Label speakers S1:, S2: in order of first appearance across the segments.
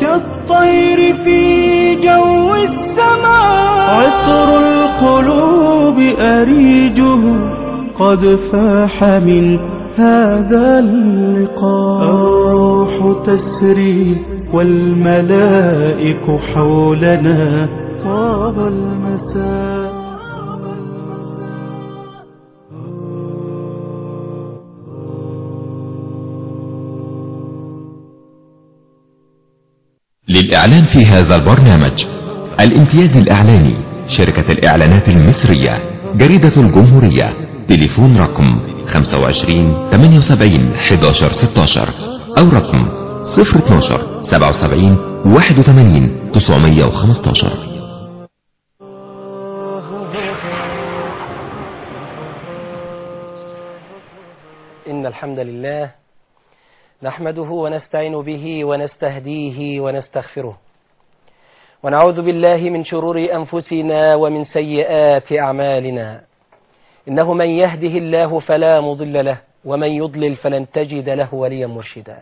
S1: كالطير في جو السماء عطر
S2: القلوب أريجه قد فاح من هذا اللقاء الروح تسري والملائك حولنا طاب المساء
S3: للإعلان في هذا البرنامج الامتياز الإعلاني شركة الإعلانات المصرية جريدة الجمهورية تليفون رقم 25 78 11 16 أو رقم 012 77 81 915 إن الحمد لله نحمده ونستعين به ونستهديه ونستغفره ونعوذ بالله من شرور أنفسنا ومن سيئات أعمالنا إنه من يهده الله فلا مضل له ومن يضلل فلن تجد له وليا مرشدا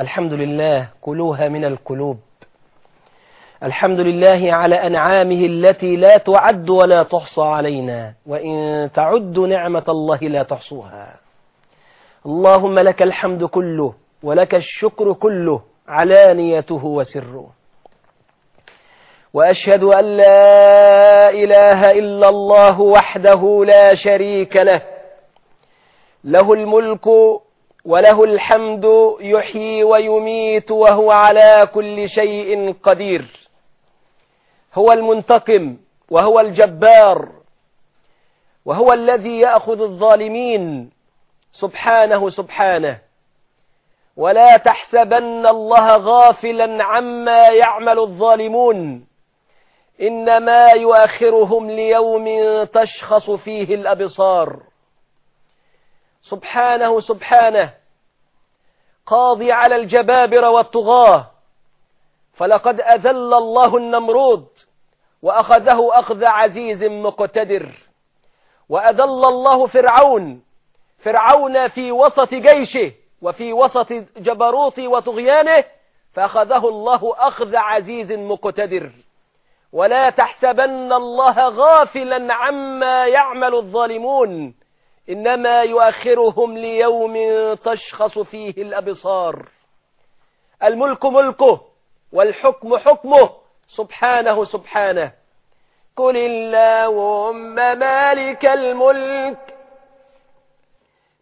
S3: الحمد لله كلوها من القلوب الحمد لله على أنعامه التي لا تعد ولا تحصى علينا وإن تعد نعمة الله لا تحصوها اللهم لك الحمد كله ولك الشكر كله علانيته وسره وأشهد أن لا إله إلا الله وحده لا شريك له له الملك وله الحمد يحيي ويميت وهو على كل شيء قدير هو المنتقم وهو الجبار وهو الذي يأخذ الظالمين سبحانه سبحانه ولا تحسبن الله غافلا عما يعمل الظالمون إنما يؤخرهم ليوم تشخص فيه الأبصار سبحانه سبحانه قاضي على الجبابر والطغاة فلقد أذل الله النمرود وأخذه أخذ عزيز مقتدر وأذل الله فرعون فرعون في وسط جيشه وفي وسط جبروته وطغيانه فأخذه الله أخذ عزيز مقتدر ولا تحسبن الله غافلا عما يعمل الظالمون إنما يؤخرهم ليوم تشخص فيه الأبصار الملك ملكه والحكم حكمه سبحانه سبحانه قل اللهم مالك الملك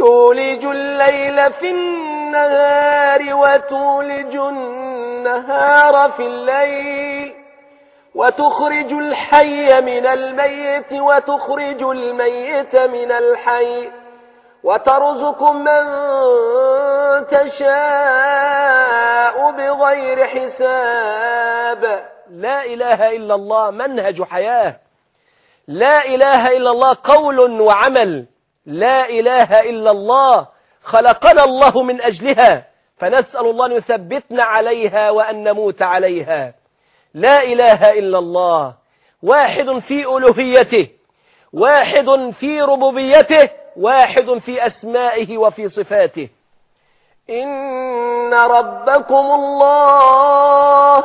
S3: تولج الليل في النهار وتولج النهار في الليل وتخرج الحي من الميت وتخرج الميت من الحي وترزق من تشاء بغير حساب لا إله إلا الله منهج حياة لا إله إلا الله قول وعمل لا إله إلا الله خلقنا الله من أجلها فنسأل الله أن يثبتنا عليها وأن نموت عليها لا إله إلا الله واحد في ألوهيته واحد في ربوبيته واحد في أسمائه وفي صفاته
S4: إن
S3: ربكم الله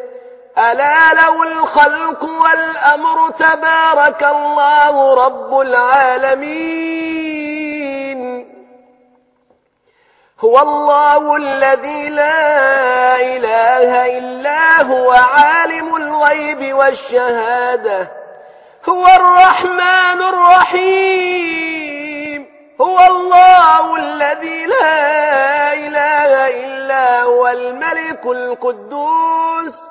S3: ألا له الخلق والأمر تبارك الله رب العالمين هو الله الذي لا إله إلا هو عالم الغيب والشهادة هو الرحمن الرحيم هو الله الذي لا إله إلا هو الملك القدوس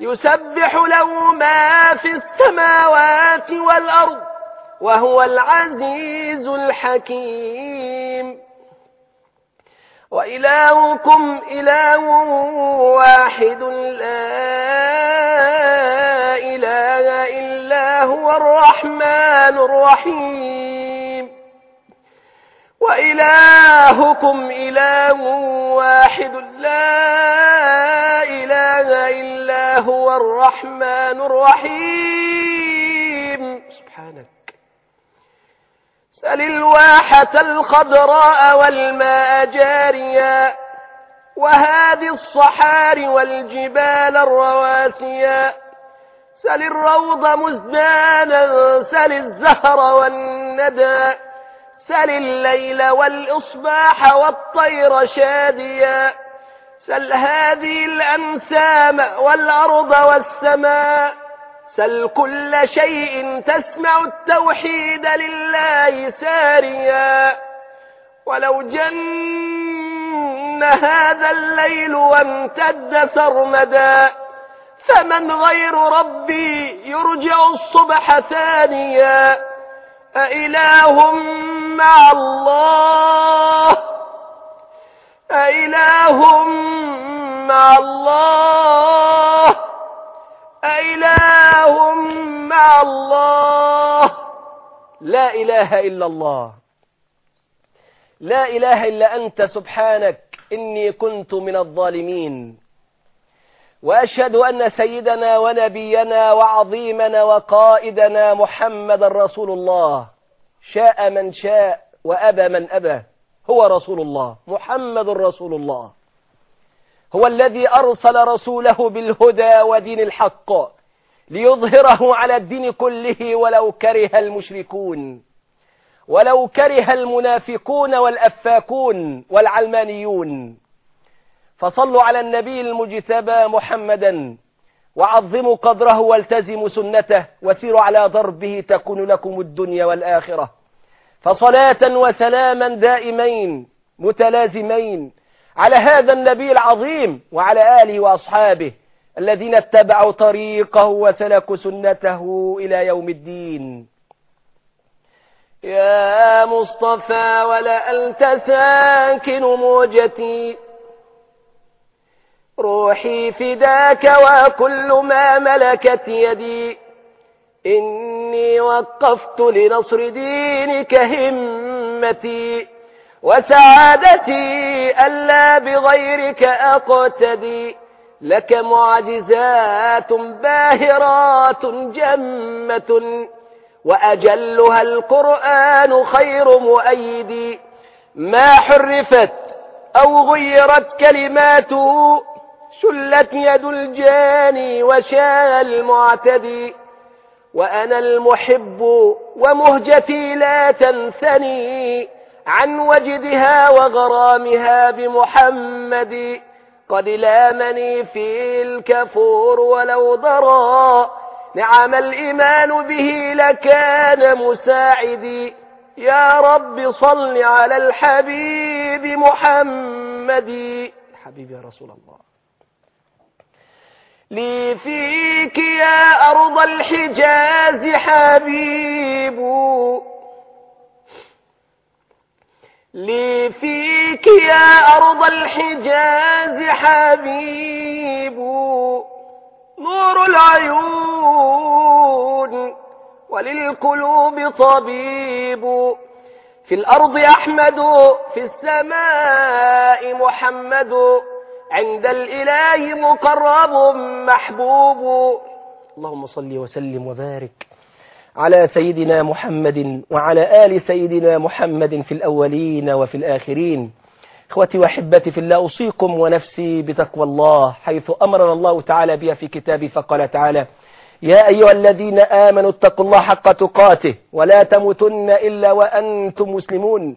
S3: يسبح له ما في السماوات والأرض وهو العزيز الحكيم وإلهكم إله واحد لا إله إلا هو الرحمن الرحيم وإلهكم إله واحد لا إله إلا هو الرحمن الرحيم سبحانك سل الواحة الخضراء والماء جاريا وهذه الصحار والجبال الرواسيا سل الروض مزدانا سل الزهر والندى سل الليل والإصباح والطير شاديا سل هذه الأمسام والأرض والسماء سل كل شيء تسمع التوحيد لله ساريا ولو جن هذا الليل وامتد سرمدا فمن غير ربي يرجع الصبح ثانيا أإله مع الله أإله مع الله أإله مع الله لا إله إلا الله لا إله إلا أنت سبحانك إني كنت من الظالمين وأشهد أن سيدنا ونبينا وعظيمنا وقائدنا محمد رسول الله شاء من شاء وأبى من أبى هو رسول الله محمد رسول الله هو الذي أرسل رسوله بالهدى ودين الحق ليظهره على الدين كله ولو كره المشركون ولو كره المنافقون والأفاكون والعلمانيون فصلوا على النبي المجتبى محمدا وعظموا قدره والتزموا سنته وسيروا على ضربه تكون لكم الدنيا والآخرة فصلاة وسلاما دائمين متلازمين على هذا النبي العظيم وعلى آله وأصحابه الذين اتبعوا طريقه وسلكوا سنته إلى يوم الدين يا مصطفى ولا أنت ساكن موجتي روحي فداك وكل ما ملكت يدي إني وقفت لنصر دينك همتي وسعادتي ألا بغيرك أقتدي لك معجزات باهرات جمة وأجلها القرآن خير مؤيدي ما حرفت أو غيرت كلماته سلت يد الجاني وشاء المعتدي وأنا المحب ومهجتي لا تنسني عن وجدها وغرامها بمحمد قد لامني في الكفور ولو ضرى نعم الإيمان به لكان مساعدي يا رب صل على الحبيب محمد حبيبي يا رسول الله لي فيك يا أرض الحجاز حبيب لي فيك يا أرض الحجاز حبيب نور العيون وللقلوب طبيب
S4: في الأرض أحمد
S3: في السماء محمد عند الإله مقرب محبوب اللهم صل وسلم وبارك على سيدنا محمد وعلى آل سيدنا محمد في الأولين وفي الآخرين إخوتي وأحبتي في الله أوصيكم ونفسي بتقوى الله حيث أمرنا الله تعالى بها في كتابه فقال تعالى يا أيها الذين آمنوا اتقوا الله حق تقاته ولا تموتن إلا وأنتم مسلمون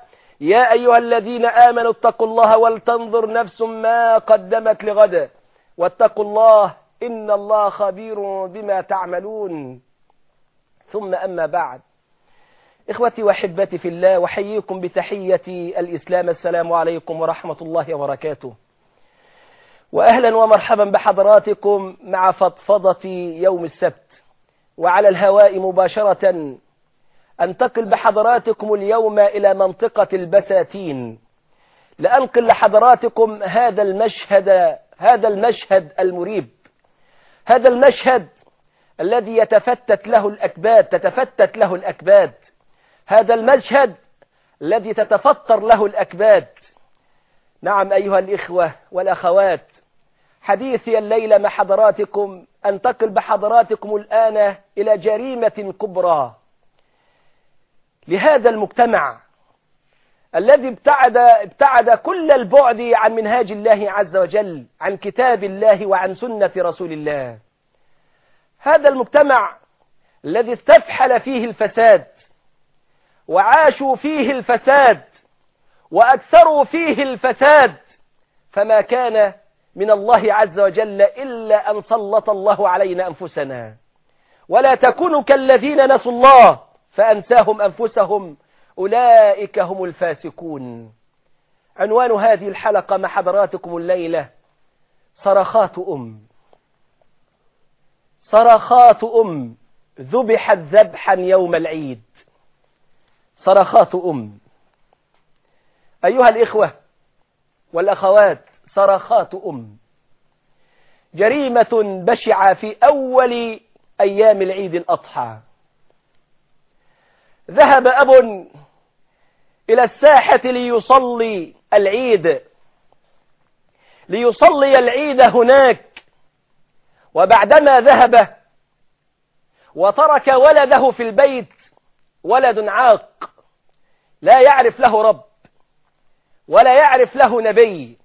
S3: يا أيها الذين آمنوا اتقوا الله ولتنظر نفس ما قدمت لغد واتقوا الله إن الله خبير بما تعملون ثم أما بعد إخوتي وحبتي في الله وحييكم بتحية الإسلام السلام عليكم ورحمة الله وبركاته وأهلا ومرحبا بحضراتكم مع فضفضة يوم السبت وعلى الهواء مباشرة أنتقل بحضراتكم اليوم إلى منطقة البساتين لأنقل لحضراتكم هذا المشهد هذا المشهد المريب هذا المشهد الذي يتفتت له الأكباد تتفتت له الأكباد هذا المشهد الذي تتفطر له الأكباد نعم أيها الإخوة والأخوات حديثي الليلة مع حضراتكم أنتقل بحضراتكم الآن إلى جريمة كبرى لهذا المجتمع الذي ابتعد, ابتعد كل البعد عن منهاج الله عز وجل عن كتاب الله وعن سنة رسول الله هذا المجتمع الذي استفحل فيه الفساد وعاشوا فيه الفساد وأكثروا فيه الفساد فما كان من الله عز وجل إلا أن سلط الله علينا أنفسنا ولا تكونوا كالذين نسوا الله فأنساهم أنفسهم أولئك هم الفاسقون عنوان هذه الحلقة مع حضراتكم الليلة صرخات أم صرخات أم ذبحت ذبحا يوم العيد صرخات أم أيها الإخوة والأخوات صرخات أم جريمة بشعة في أول أيام العيد الأضحى ذهب أب إلى الساحة ليصلي العيد ليصلي العيد هناك وبعدما ذهب وترك ولده في البيت ولد عاق لا يعرف له رب ولا يعرف له نبي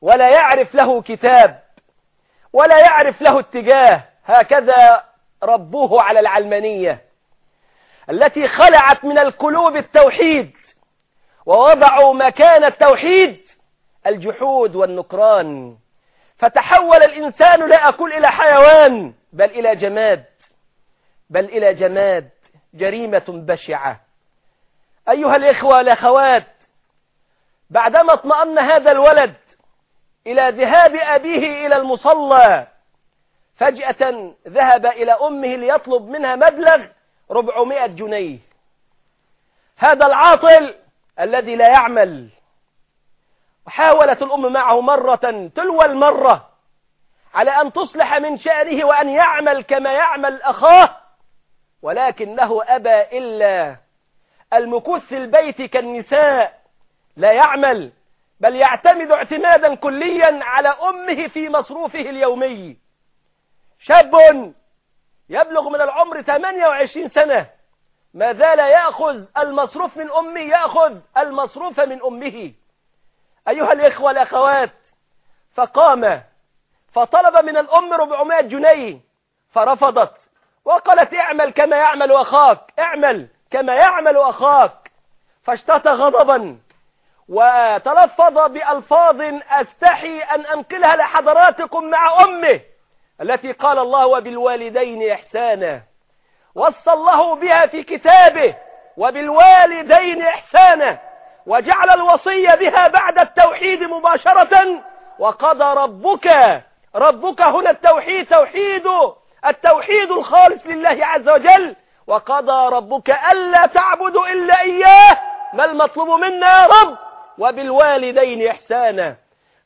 S3: ولا يعرف له كتاب ولا يعرف له اتجاه هكذا ربه على العلمانية التي خلعت من القلوب التوحيد ووضعوا مكان التوحيد الجحود والنكران فتحول الإنسان لا أقول إلى حيوان بل إلى جماد بل إلى جماد جريمة بشعة أيها الإخوة والأخوات بعدما اطمأن هذا الولد إلى ذهاب أبيه إلى المصلى فجأة ذهب إلى أمه ليطلب منها مبلغ 400 جنيه هذا العاطل الذي لا يعمل وحاولت الأم معه مرة تلو المرة على أن تصلح من شأنه وأن يعمل كما يعمل أخاه ولكنه أبى إلا المكوث البيت كالنساء لا يعمل بل يعتمد اعتمادا كليا على أمه في مصروفه اليومي شاب 28 سنة ما زال يأخذ المصروف من أمي يأخذ المصروف من أمه أيها الإخوة الأخوات فقام فطلب من الأم 400 جنيه فرفضت وقالت اعمل كما يعمل أخاك اعمل كما يعمل أخاك فاشتت غضبا وتلفظ بألفاظ أستحي أن أنقلها لحضراتكم مع أمه التي قال الله وبالوالدين إحسانا وصى الله بها في كتابه وبالوالدين إحسانا وجعل الوصية بها بعد التوحيد مباشرة وقضى ربك ربك هنا التوحيد توحيد التوحيد الخالص لله عز وجل وقضى ربك ألا تعبد إلا إياه ما المطلوب منا يا رب وبالوالدين إحسانا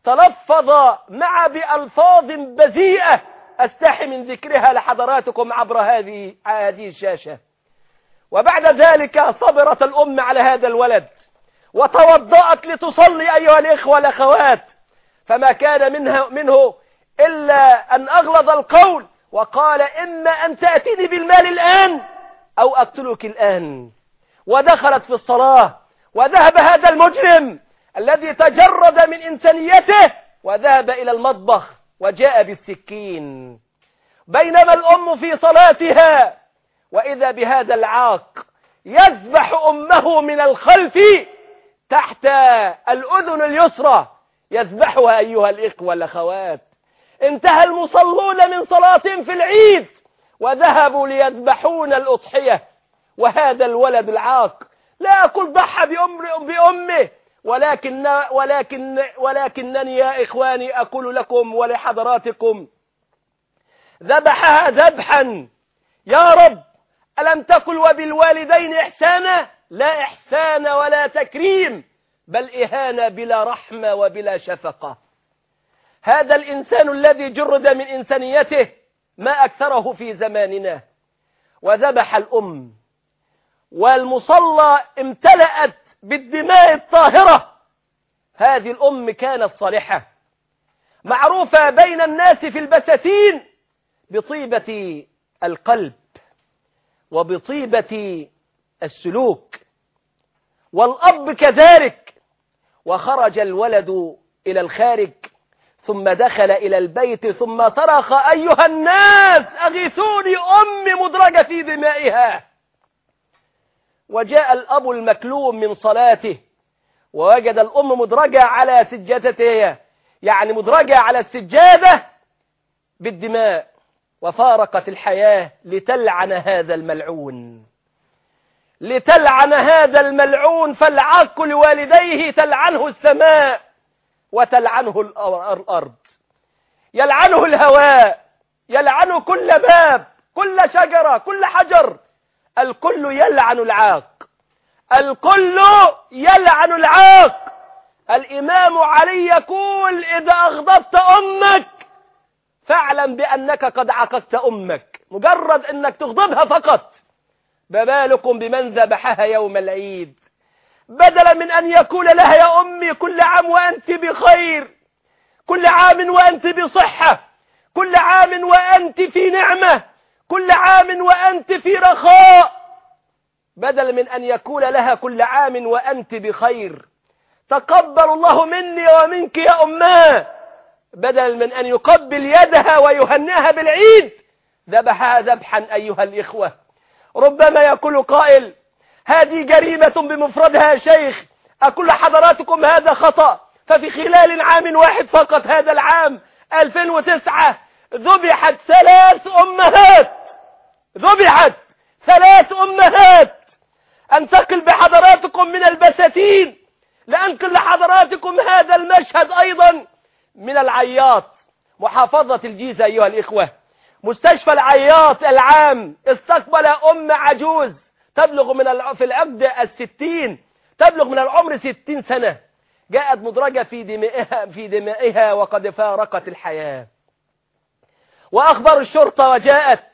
S3: تلفظ مع بألفاظ بذيئة أستحي من ذكرها لحضراتكم عبر هذه هذه الشاشة وبعد ذلك صبرت الأم على هذا الولد وتوضأت لتصلي أيها الإخوة والأخوات فما كان منها منه إلا أن أغلظ القول وقال إما أن تأتيني بالمال الآن أو أقتلك الآن ودخلت في الصلاة وذهب هذا المجرم الذي تجرد من إنسانيته وذهب إلى المطبخ وجاء بالسكين بينما الأم في صلاتها وإذا بهذا العاق يذبح أمه من الخلف تحت الأذن اليسرى يذبحها أيها الإخوة الأخوات انتهى المصلون من صلاة في العيد وذهبوا ليذبحون الأضحية وهذا الولد العاق لا أقول ضحى بأم بأمه ولكن ولكن ولكنني يا إخواني أقول لكم ولحضراتكم ذبحها ذبحا يا رب ألم تقل وبالوالدين إحسانا لا إحسان ولا تكريم بل إهانة بلا رحمة وبلا شفقة هذا الإنسان الذي جرد من إنسانيته ما أكثره في زماننا وذبح الأم والمصلى امتلأت بالدماء الطاهرة هذه الأم كانت صالحة معروفة بين الناس في البساتين بطيبة القلب وبطيبة السلوك والأب كذلك وخرج الولد إلى الخارج ثم دخل إلى البيت ثم صرخ أيها الناس أغيثوني أمي مدرجة في دمائها وجاء الأب المكلوم من صلاته ووجد الأم مدرجة على سجادتها يعني مدرجة على السجادة بالدماء وفارقت الحياة لتلعن هذا الملعون لتلعن هذا الملعون فالعق لوالديه تلعنه السماء وتلعنه الأرض يلعنه الهواء يلعنه كل باب كل شجرة كل حجر الكل يلعن العاق الكل يلعن العاق الإمام علي يقول إذا أغضبت أمك فاعلم بأنك قد عقدت أمك مجرد أنك تغضبها فقط ببالكم بمن ذبحها يوم العيد بدلا من أن يقول لها يا أمي كل عام وأنت بخير كل عام وأنت بصحة كل عام وأنت في نعمة كل عام وأنت في رخاء بدل من أن يقول لها كل عام وأنت بخير تقبل الله مني ومنك يا أماه بدل من أن يقبل يدها ويهنئها بالعيد ذبحها ذبحا أيها الإخوة ربما يقول قائل هذه جريمة بمفردها يا شيخ أكل حضراتكم هذا خطأ ففي خلال عام واحد فقط هذا العام 2009 ذبحت ثلاث أمهات ذبحت ثلاث أمهات أنتقل بحضراتكم من البساتين لأنقل لحضراتكم هذا المشهد أيضا من العياط محافظة الجيزة أيها الإخوة مستشفى العياط العام استقبل أم عجوز تبلغ من في العقد الستين تبلغ من العمر ستين سنة جاءت مدرجة في دمائها, في دمائها وقد فارقت الحياة وأخبر الشرطة وجاءت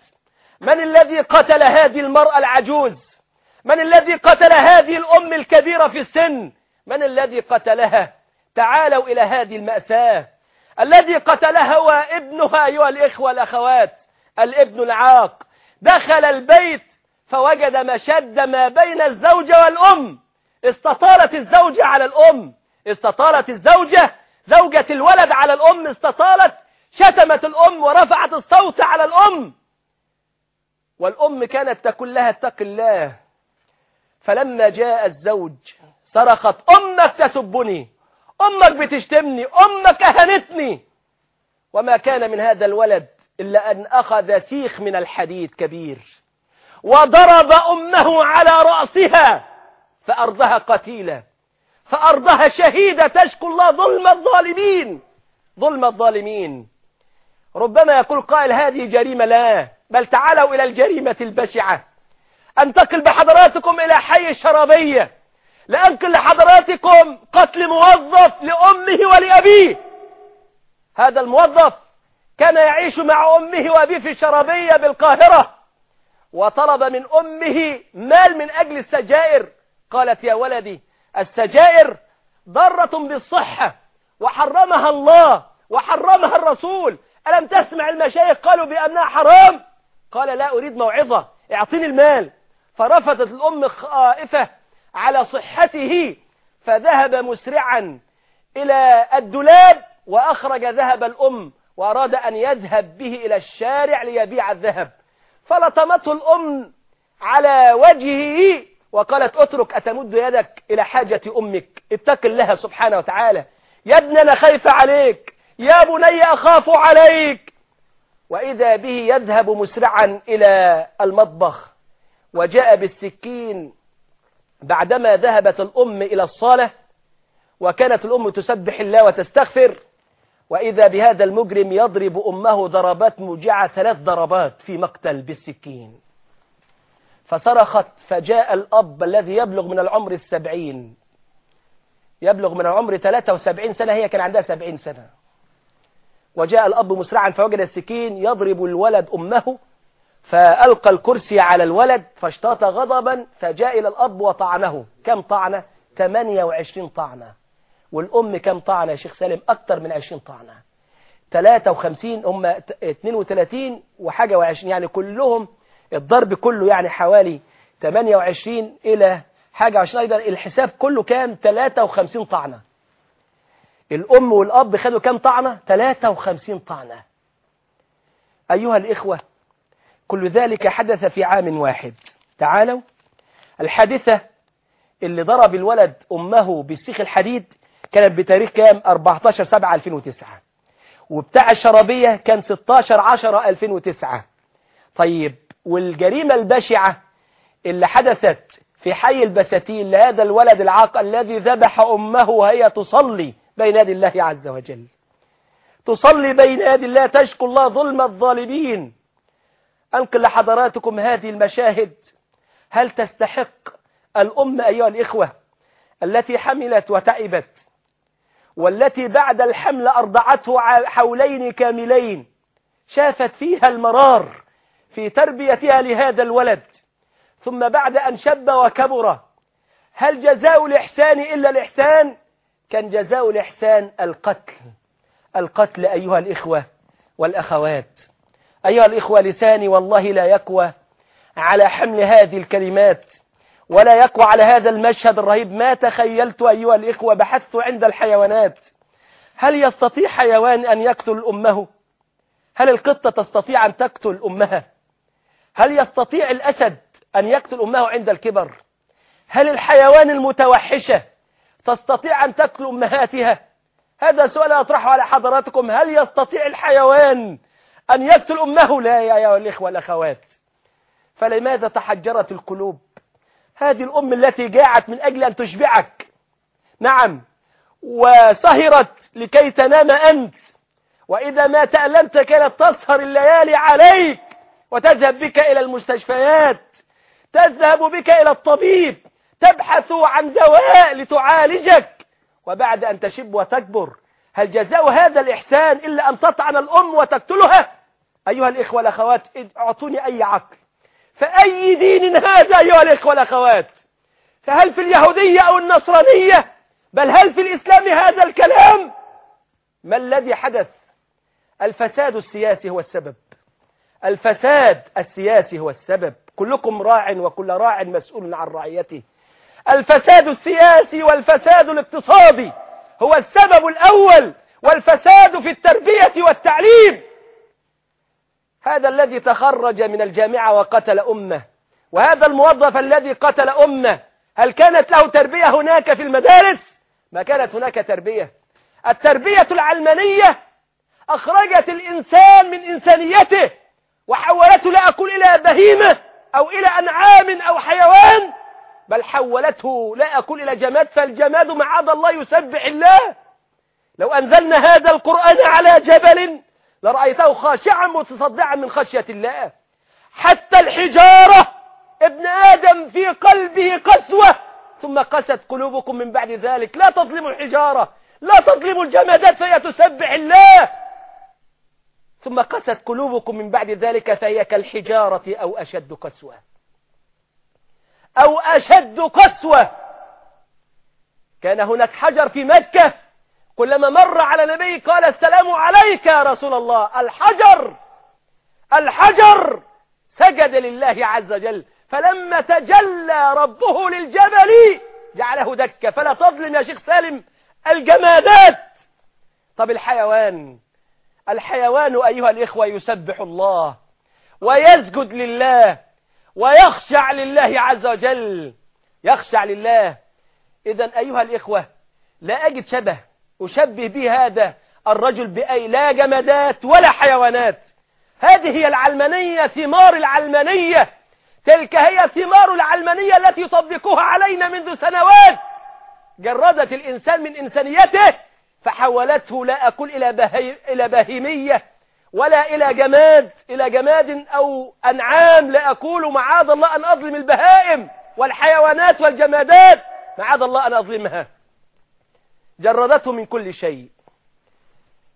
S3: من الذي قتل هذه المرأة العجوز من الذي قتل هذه الأم الكبيرة في السن من الذي قتلها تعالوا إلى هذه المأساة الذي قتلها وابنها أيها الإخوة الأخوات الابن العاق دخل البيت فوجد مشد ما بين الزوجة والأم استطالت الزوجة على الأم استطالت الزوجة زوجة الولد على الأم استطالت شتمت الأم ورفعت الصوت على الأم والأم كانت تقول لها اتق الله فلما جاء الزوج صرخت أمك تسبني أمك بتشتمني أمك أهنتني وما كان من هذا الولد إلا أن أخذ سيخ من الحديد كبير وضرب أمه على رأسها فأرضها قتيلة فأرضها شهيدة تشكو الله ظلم الظالمين ظلم الظالمين ربما يقول قائل هذه جريمة لا بل تعالوا إلى الجريمة البشعة أنتقل بحضراتكم إلى حي الشرابية لأنقل لحضراتكم قتل موظف لأمه ولأبيه هذا الموظف كان يعيش مع أمه وأبيه في الشرابية بالقاهرة وطلب من أمه مال من أجل السجائر قالت يا ولدي السجائر ضرة بالصحة وحرمها الله وحرمها الرسول ألم تسمع المشايخ قالوا بأنها حرام قال لا أريد موعظة اعطيني المال فرفضت الأم خائفة على صحته فذهب مسرعا إلى الدولاب وأخرج ذهب الأم وأراد أن يذهب به إلى الشارع ليبيع الذهب فلطمته الأم على وجهه وقالت اترك أتمد يدك إلى حاجة أمك اتق الله سبحانه وتعالى يا ابن خايفة عليك يا بني أخاف عليك وإذا به يذهب مسرعا إلى المطبخ وجاء بالسكين بعدما ذهبت الأم إلى الصالة وكانت الأم تسبح الله وتستغفر وإذا بهذا المجرم يضرب أمه ضربات مجعة ثلاث ضربات في مقتل بالسكين فصرخت فجاء الأب الذي يبلغ من العمر السبعين يبلغ من العمر 73 سنة هي كان عندها 70 سنة وجاء الأب مسرعا فوجد السكين يضرب الولد أمه فألقى الكرسي على الولد فاشتاط غضبا فجاء إلى الأب وطعنه كم طعنة؟ 28 طعنة والأم كم طعنة يا شيخ سالم أكثر من 20 طعنة 53 هم 32 وحاجة و20 يعني كلهم الضرب كله يعني حوالي 28 إلى حاجة 20 أيضا الحساب كله كام 53 طعنة الأم والأب خدوا كام طعنة 53 طعنة أيها الإخوة كل ذلك حدث في عام واحد تعالوا الحادثة اللي ضرب الولد أمه بالسيخ الحديد كانت بتاريخ كام 14 7 2009 وبتاع الشرابية كان 16 10 2009 طيب والجريمة البشعة اللي حدثت في حي البساتين لهذا الولد العاق الذي ذبح أمه وهي تصلي بين يدي الله عز وجل تصلي بين يدي الله تشكو الله ظلم الظالمين أنقل لحضراتكم هذه المشاهد هل تستحق الأمة أيها الإخوة التي حملت وتعبت والتي بعد الحمل أرضعته حولين كاملين شافت فيها المرار في تربيتها لهذا الولد ثم بعد أن شب وكبر هل جزاء الإحسان إلا الإحسان كان جزاء الإحسان القتل القتل أيها الإخوة والأخوات أيها الإخوة لساني والله لا يقوى على حمل هذه الكلمات ولا يقوى على هذا المشهد الرهيب ما تخيلت أيها الإخوة بحثت عند الحيوانات هل يستطيع حيوان أن يقتل أمه هل القطة تستطيع أن تقتل أمها هل يستطيع الأسد أن يقتل أمه عند الكبر هل الحيوان المتوحشة تستطيع أن تقتل أمهاتها هذا سؤال أطرحه على حضراتكم هل يستطيع الحيوان أن يقتل أمه لا يا أيها الإخوة الأخوات فلماذا تحجرت القلوب هذه الأم التي جاعت من أجل أن تشبعك نعم وسهرت لكي تنام أنت وإذا ما تألمت كانت تسهر الليالي عليك وتذهب بك إلى المستشفيات تذهب بك إلى الطبيب تبحث عن دواء لتعالجك وبعد أن تشب وتكبر هل جزاء هذا الإحسان إلا أن تطعن الأم وتقتلها أيها الإخوة الأخوات أعطوني أي عقل فأي دين هذا أيها الإخوة الأخوات فهل في اليهودية أو النصرانية بل هل في الإسلام هذا الكلام ما الذي حدث الفساد السياسي هو السبب الفساد السياسي هو السبب كلكم راع وكل راع مسؤول عن رعيته الفساد السياسي والفساد الاقتصادي هو السبب الأول والفساد في التربية والتعليم هذا الذي تخرج من الجامعة وقتل أمه وهذا الموظف الذي قتل أمه هل كانت له تربية هناك في المدارس؟ ما كانت هناك تربية التربية العلمانية أخرجت الإنسان من إنسانيته وحولته لا أقول إلى بهيمة أو إلى أنعام أو حيوان بل حولته لا أقول إلى جماد فالجماد معاذ الله يسبح الله لو أنزلنا هذا القرآن على جبل لرأيته خاشعا متصدعا من خشية الله حتى الحجارة ابن آدم في قلبه قسوة ثم قست قلوبكم من بعد ذلك لا تظلموا الحجارة لا تظلموا الجمادات فهي تسبح الله ثم قست قلوبكم من بعد ذلك فهي كالحجارة أو أشد قسوة أو أشد قسوة كان هناك حجر في مكة كلما مر على النبي قال السلام عليك يا رسول الله الحجر الحجر سجد لله عز وجل فلما تجلى ربه للجبل جعله دكة فلا تظلم يا شيخ سالم الجمادات طب الحيوان الحيوان أيها الإخوة يسبح الله ويسجد لله ويخشع لله عز وجل يخشع لله إذا أيها الإخوة لا أجد شبه أشبه به هذا الرجل بأي لا جمادات ولا حيوانات هذه هي العلمانية ثمار العلمانية تلك هي ثمار العلمانية التي يطبقوها علينا منذ سنوات جردت الإنسان من إنسانيته فحولته لا أقول إلى, بهي إلى بهيمية ولا إلى جماد إلى جماد أو أنعام لأقول معاذ الله أن أظلم البهائم والحيوانات والجمادات معاذ الله أن أظلمها جردته من كل شيء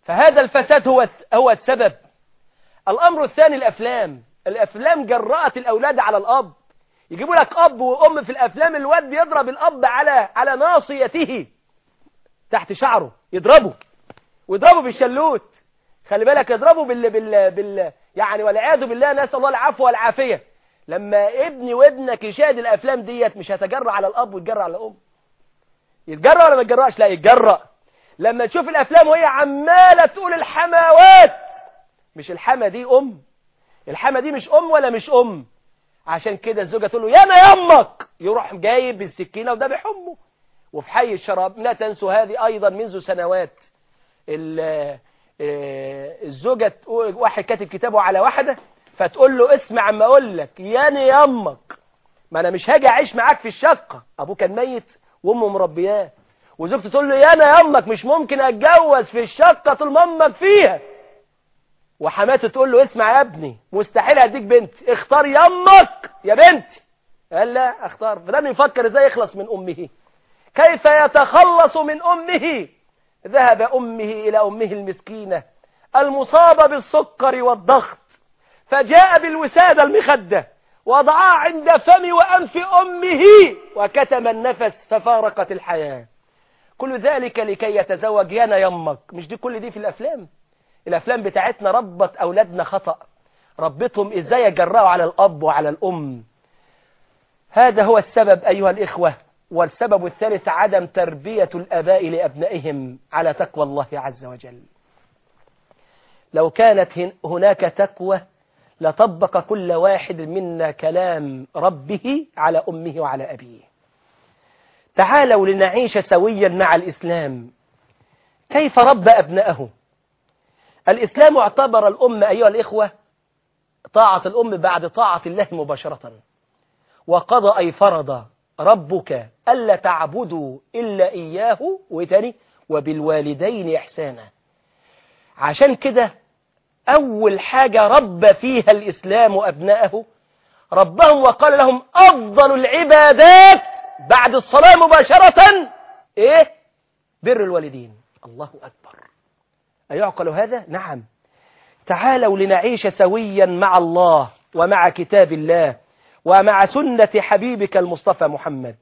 S3: فهذا الفساد هو هو السبب الأمر الثاني الأفلام الأفلام جرأت الأولاد على الأب يجيبوا لك أب وأم في الأفلام الواد بيضرب الأب على على ناصيته تحت شعره يضربه ويضربه بالشلوت خلي بالك اضربه بال بال بال يعني والعياذ بالله نسال الله العفو والعافيه لما ابني وابنك يشاهد الافلام ديت مش هتجرى على الاب ويتجرى على الام يتجرى ولا ما يتجراش لا يتجرى لما تشوف الافلام وهي عماله تقول الحماوات مش الحما دي ام الحما دي مش ام ولا مش ام عشان كده الزوجه تقول له ياما يمك يروح جايب بالسكينه وده امه وفي حي الشراب لا تنسوا هذه ايضا منذ سنوات آه، الزوجة واحد كاتب كتابه على واحدة فتقول له اسمع ما اقول لك ياني يمك ما انا مش هاجي اعيش معاك في الشقة ابوه كان ميت وامه مربياه وزوجته تقول له يانا يمك مش ممكن اتجوز في الشقة طول ما امك فيها وحماته تقول له اسمع يا ابني مستحيل اديك بنت اختار يمك يا بنتي قال لا اختار فده يفكر ازاي يخلص من امه كيف يتخلص من امه ذهب أمه إلى أمه المسكينة المصابة بالسكر والضغط فجاء بالوسادة المخدة وضعها عند فم وأنف أمه وكتم النفس ففارقت الحياة كل ذلك لكي يتزوج يانا يمك مش دي كل دي في الأفلام الأفلام بتاعتنا ربت أولادنا خطأ ربتهم إزاي يجرأوا على الأب وعلى الأم هذا هو السبب أيها الإخوة والسبب الثالث عدم تربية الأباء لأبنائهم على تقوى الله عز وجل لو كانت هناك تقوى لطبق كل واحد منا كلام ربه على أمه وعلى أبيه تعالوا لنعيش سويا مع الإسلام كيف رب أبنائه الإسلام اعتبر الأم أيها الإخوة طاعة الأم بعد طاعة الله مباشرة وقضى أي فرض ربك ألا تعبدوا إلا إياه وتاني وبالوالدين إحسانا عشان كده أول حاجة رب فيها الإسلام أبنائه ربهم وقال لهم أفضل العبادات بعد الصلاة مباشرة إيه بر الوالدين الله أكبر أيعقل هذا نعم تعالوا لنعيش سويا مع الله ومع كتاب الله ومع سنة حبيبك المصطفى محمد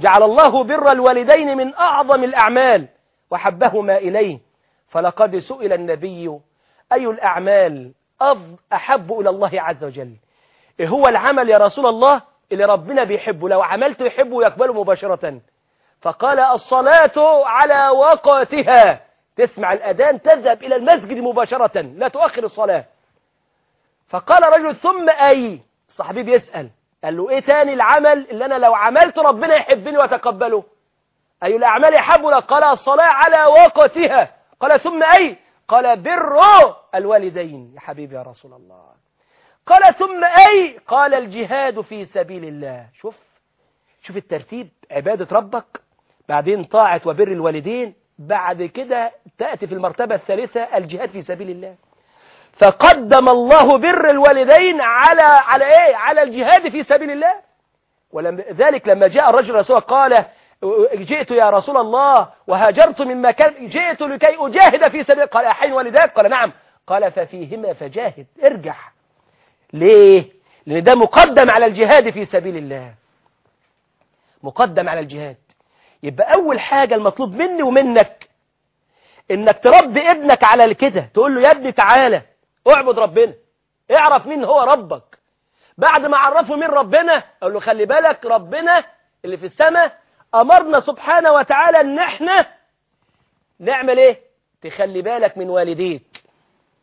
S3: جعل الله بر الوالدين من أعظم الأعمال وحبهما إليه فلقد سئل النبي أي الأعمال أحب إلى الله عز وجل إيه هو العمل يا رسول الله اللي ربنا بيحبه لو عملته يحبه يقبله مباشرة فقال الصلاة على وقتها تسمع الأذان تذهب إلى المسجد مباشرة لا تؤخر الصلاة فقال رجل ثم أي صاحبي بيسأل قال له ايه تاني العمل اللي انا لو عملت ربنا يحبني وتقبله اي الاعمال يحب لك قال الصلاة على وقتها قال ثم اي قال بر الوالدين يا حبيبي يا رسول الله قال ثم اي قال الجهاد في سبيل الله شوف شوف الترتيب عبادة ربك بعدين طاعة وبر الوالدين بعد كده تأتي في المرتبة الثالثة الجهاد في سبيل الله فقدم الله بر الوالدين على على ايه على الجهاد في سبيل الله ذلك لما جاء الرجل رسول قال جئت يا رسول الله وهاجرت من مكان جئت لكي أجاهد في سبيل قال أحين والداك قال نعم قال ففيهما فجاهد ارجع ليه لأن ده مقدم على الجهاد في سبيل الله مقدم على الجهاد يبقى أول حاجة المطلوب مني ومنك إنك تربي ابنك على الكده تقول له يا ابني تعالى اعبد ربنا اعرف مين هو ربك بعد ما عرفه مين ربنا اقول له خلي بالك ربنا اللي في السماء امرنا سبحانه وتعالى ان احنا نعمل ايه تخلي بالك من والديك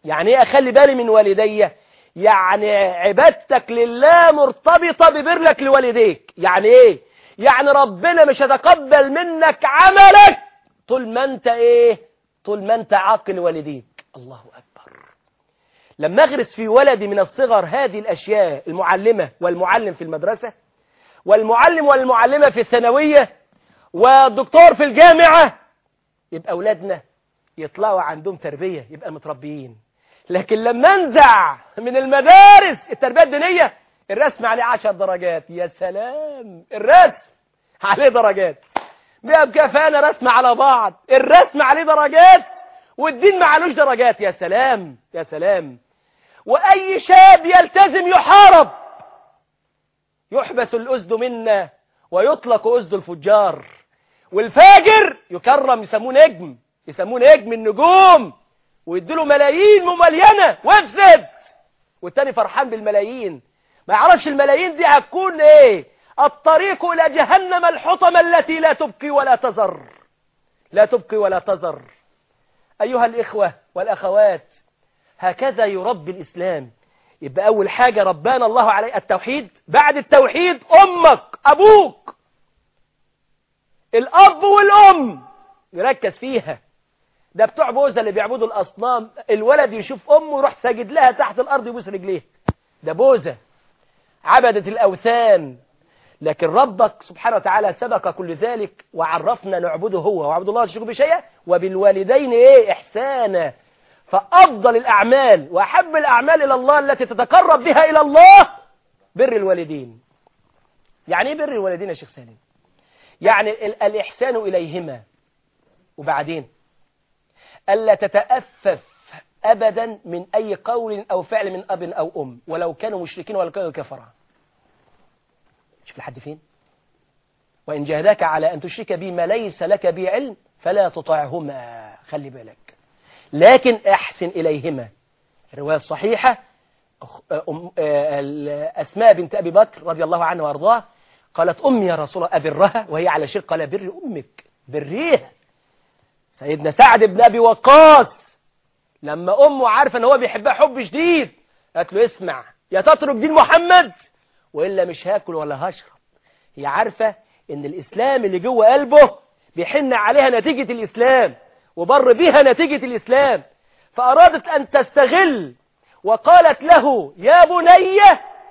S3: يعني ايه اخلي بالي من والدي يعني عبادتك لله مرتبطة ببرلك لوالديك يعني ايه يعني ربنا مش هتقبل منك عملك طول ما انت ايه طول ما انت عاق لوالديك الله اكبر لما أغرس في ولدي من الصغر هذه الأشياء المعلمة والمعلم في المدرسة والمعلم والمعلمة في الثانوية والدكتور في الجامعة يبقى أولادنا يطلعوا عندهم تربية يبقى متربيين لكن لما انزع من المدارس التربية الدينية الرسم عليه عشر درجات يا سلام الرسم عليه درجات بقى بكفانا رسم على بعض الرسم عليه درجات والدين معلوش درجات يا سلام يا سلام وأي شاب يلتزم يحارب يحبس الأزد منا ويطلق أزد الفجار والفاجر يكرم يسموه نجم يسموه نجم النجوم ويدلوا ملايين مملينة وافسد والتاني فرحان بالملايين ما يعرفش الملايين دي هتكون ايه الطريق إلى جهنم الحطمة التي لا تبقي ولا تذر لا تبقي ولا تذر أيها الإخوة والأخوات هكذا يربي الإسلام يبقى أول حاجة ربنا الله عليه التوحيد بعد التوحيد أمك أبوك الأب والأم يركز فيها ده بتوع بوزة اللي بيعبدوا الأصنام الولد يشوف أمه يروح ساجد لها تحت الأرض يبوس رجليه ده بوزة عبدت الأوثان لكن ربك سبحانه وتعالى سبق كل ذلك وعرفنا نعبده هو وعبد الله الشرك بشيء وبالوالدين إيه إحسانا فأفضل الأعمال وأحب الأعمال إلى الله التي تتقرب بها إلى الله بر الوالدين يعني إيه بر الوالدين يا شيخ سالم يعني الإحسان إليهما وبعدين ألا تتأفف أبدا من أي قول أو فعل من أب أو أم ولو كانوا مشركين ولو كانوا كفرًا شوف لحد فين وإن جاهداك على أن تشرك بي ما ليس لك به علم فلا تطعهما خلي بالك لكن أحسن إليهما الرواية الصحيحة آه، أسماء بنت أبي بكر رضي الله عنه وأرضاه قالت أمي يا رسول الله أبرها وهي على شرق قال بر أمك بريها سيدنا سعد بن أبي وقاص لما أمه عارفة أن هو بيحبها حب شديد قالت له اسمع يا تترك دين محمد وإلا مش هاكل ولا هشرب هي عارفة إن الإسلام اللي جوه قلبه بيحن عليها نتيجة الإسلام وبر بيها نتيجة الإسلام فأرادت أن تستغل وقالت له يا بني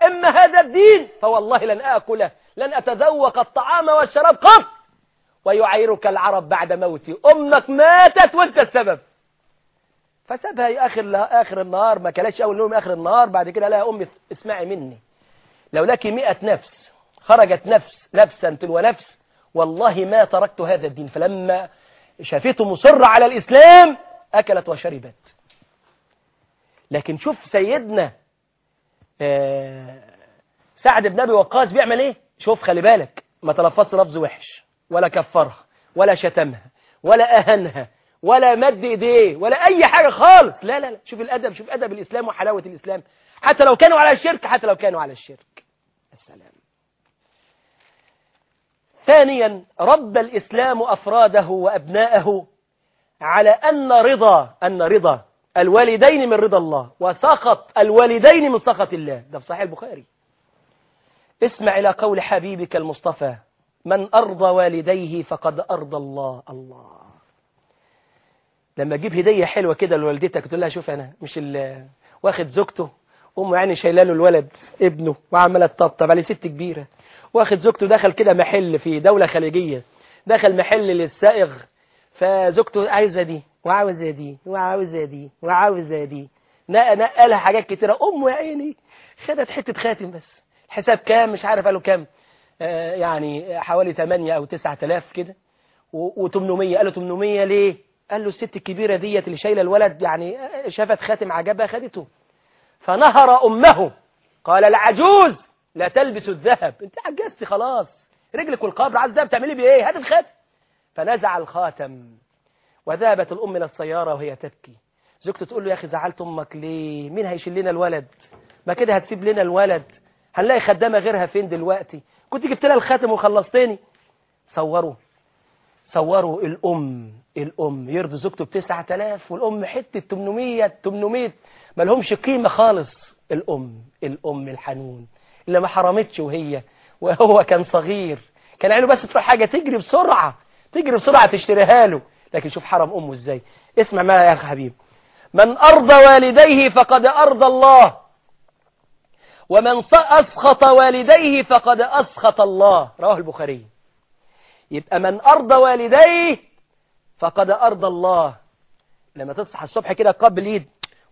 S3: إما هذا الدين فوالله لن أكله لن أتذوق الطعام والشراب قط ويعيرك العرب بعد موتي أمك ماتت وانت السبب فسابها آخر, آخر النهار ما كلاش أول يوم آخر النهار بعد كده لها أمي اسمعي مني لو لك مئة نفس خرجت نفس نفسا تلو نفس والله ما تركت هذا الدين فلما شافته مصر على الإسلام أكلت وشربت لكن شوف سيدنا آه، سعد بن أبي وقاص بيعمل إيه شوف خلي بالك ما تلفظش لفظ وحش ولا كفرها ولا شتمها ولا أهنها ولا مد إيديه ولا أي حاجة خالص لا لا لا شوف الأدب شوف أدب الإسلام وحلاوة الإسلام حتى لو كانوا على الشرك حتى لو كانوا على الشرك والسلام ثانيا رب الإسلام أفراده وأبناءه على أن رضا أن رضا الوالدين من رضا الله وسخط الوالدين من سخط الله ده في صحيح البخاري اسمع إلى قول حبيبك المصطفى من أرضى والديه فقد أرضى الله الله لما تجيب هدية حلوة كده لوالدتك تقول لها شوف أنا مش واخد زوجته امه يعني له الولد ابنه وعماله تطبطب عليه ست كبيره واخد زوجته دخل كده محل في دوله خليجيه دخل محل للسائغ فزوجته عايزه دي وعاوزه دي وعاوزه دي وعاوزه دي نقلها حاجات كتيره امه يا عيني خدت حته خاتم بس الحساب كام مش عارف قالوا كام آه يعني حوالي 8 او 9000 كده و800 قالوا 800 ليه قال له الست الكبيره ديت اللي شايله الولد يعني شافت خاتم عجبها خدته فنهر أمه قال العجوز لا تلبس الذهب انت عجزتي خلاص رجلك والقبر عايز ده بتعملي بيه ايه هات الخاتم فنزع الخاتم وذهبت الأم إلى السيارة وهي تبكي زوجته تقول له يا أخي زعلت أمك ليه مين هيشيل لنا الولد ما كده هتسيب لنا الولد هنلاقي خدامة غيرها فين دلوقتي كنت جبت لها الخاتم وخلصتني صوروا صوروا الأم الأم يرضي زوجته ب 9000 والأم حتة 800 800 ما لهمش قيمة خالص الأم الأم الحنون اللي ما حرمتش وهي وهو كان صغير كان عينه بس تروح حاجة تجري بسرعة تجري بسرعة تشتريها له لكن شوف حرم أمه إزاي اسمع ما يا أخي حبيب من أرضى والديه فقد أرضى الله ومن أسخط والديه فقد أسخط الله رواه البخاري يبقى من أرضى والديه فقد أرضى الله لما تصحى الصبح كده قبل ايد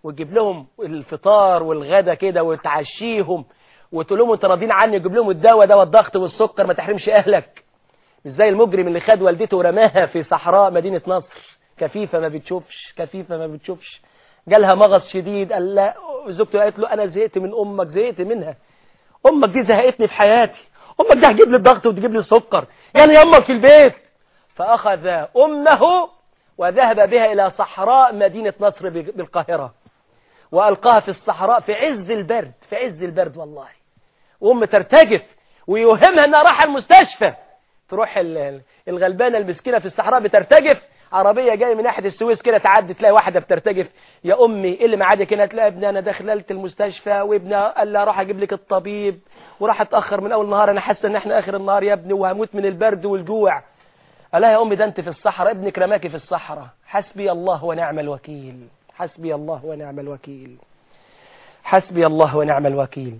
S3: وتجيب لهم الفطار والغدا كده وتعشيهم وتقول لهم انت راضين عني وتجيب لهم الدواء ده والضغط والسكر ما تحرمش اهلك مش زي المجرم اللي خد والدته ورماها في صحراء مدينة نصر كفيفة ما بتشوفش كفيفة ما بتشوفش جالها مغص شديد قال لا زوجته قالت له انا زهقت من امك زهقت منها امك دي زهقتني في حياتي امك دي هتجيب لي الضغط وتجيب لي السكر يعني امك في البيت فاخذ امه وذهب بها الى صحراء مدينة نصر بالقاهرة وألقاها في الصحراء في عز البرد في عز البرد والله وأم ترتجف ويوهمها أنها راح المستشفى تروح الغلبانة المسكينة في الصحراء بترتجف عربية جاية من ناحية السويس كده تعدي تلاقي واحدة بترتجف يا أمي إيه اللي معادي كده تلاقي ابني أنا دخلت المستشفى وابني قال لها راح أجيب لك الطبيب وراح أتأخر من أول النهار أنا حاسة إن إحنا آخر النهار يا ابني وهموت من البرد والجوع قال يا أمي ده أنت في الصحراء ابنك رماكي في الصحراء حسبي الله ونعم الوكيل حسبي الله ونعم الوكيل حسبي الله ونعم الوكيل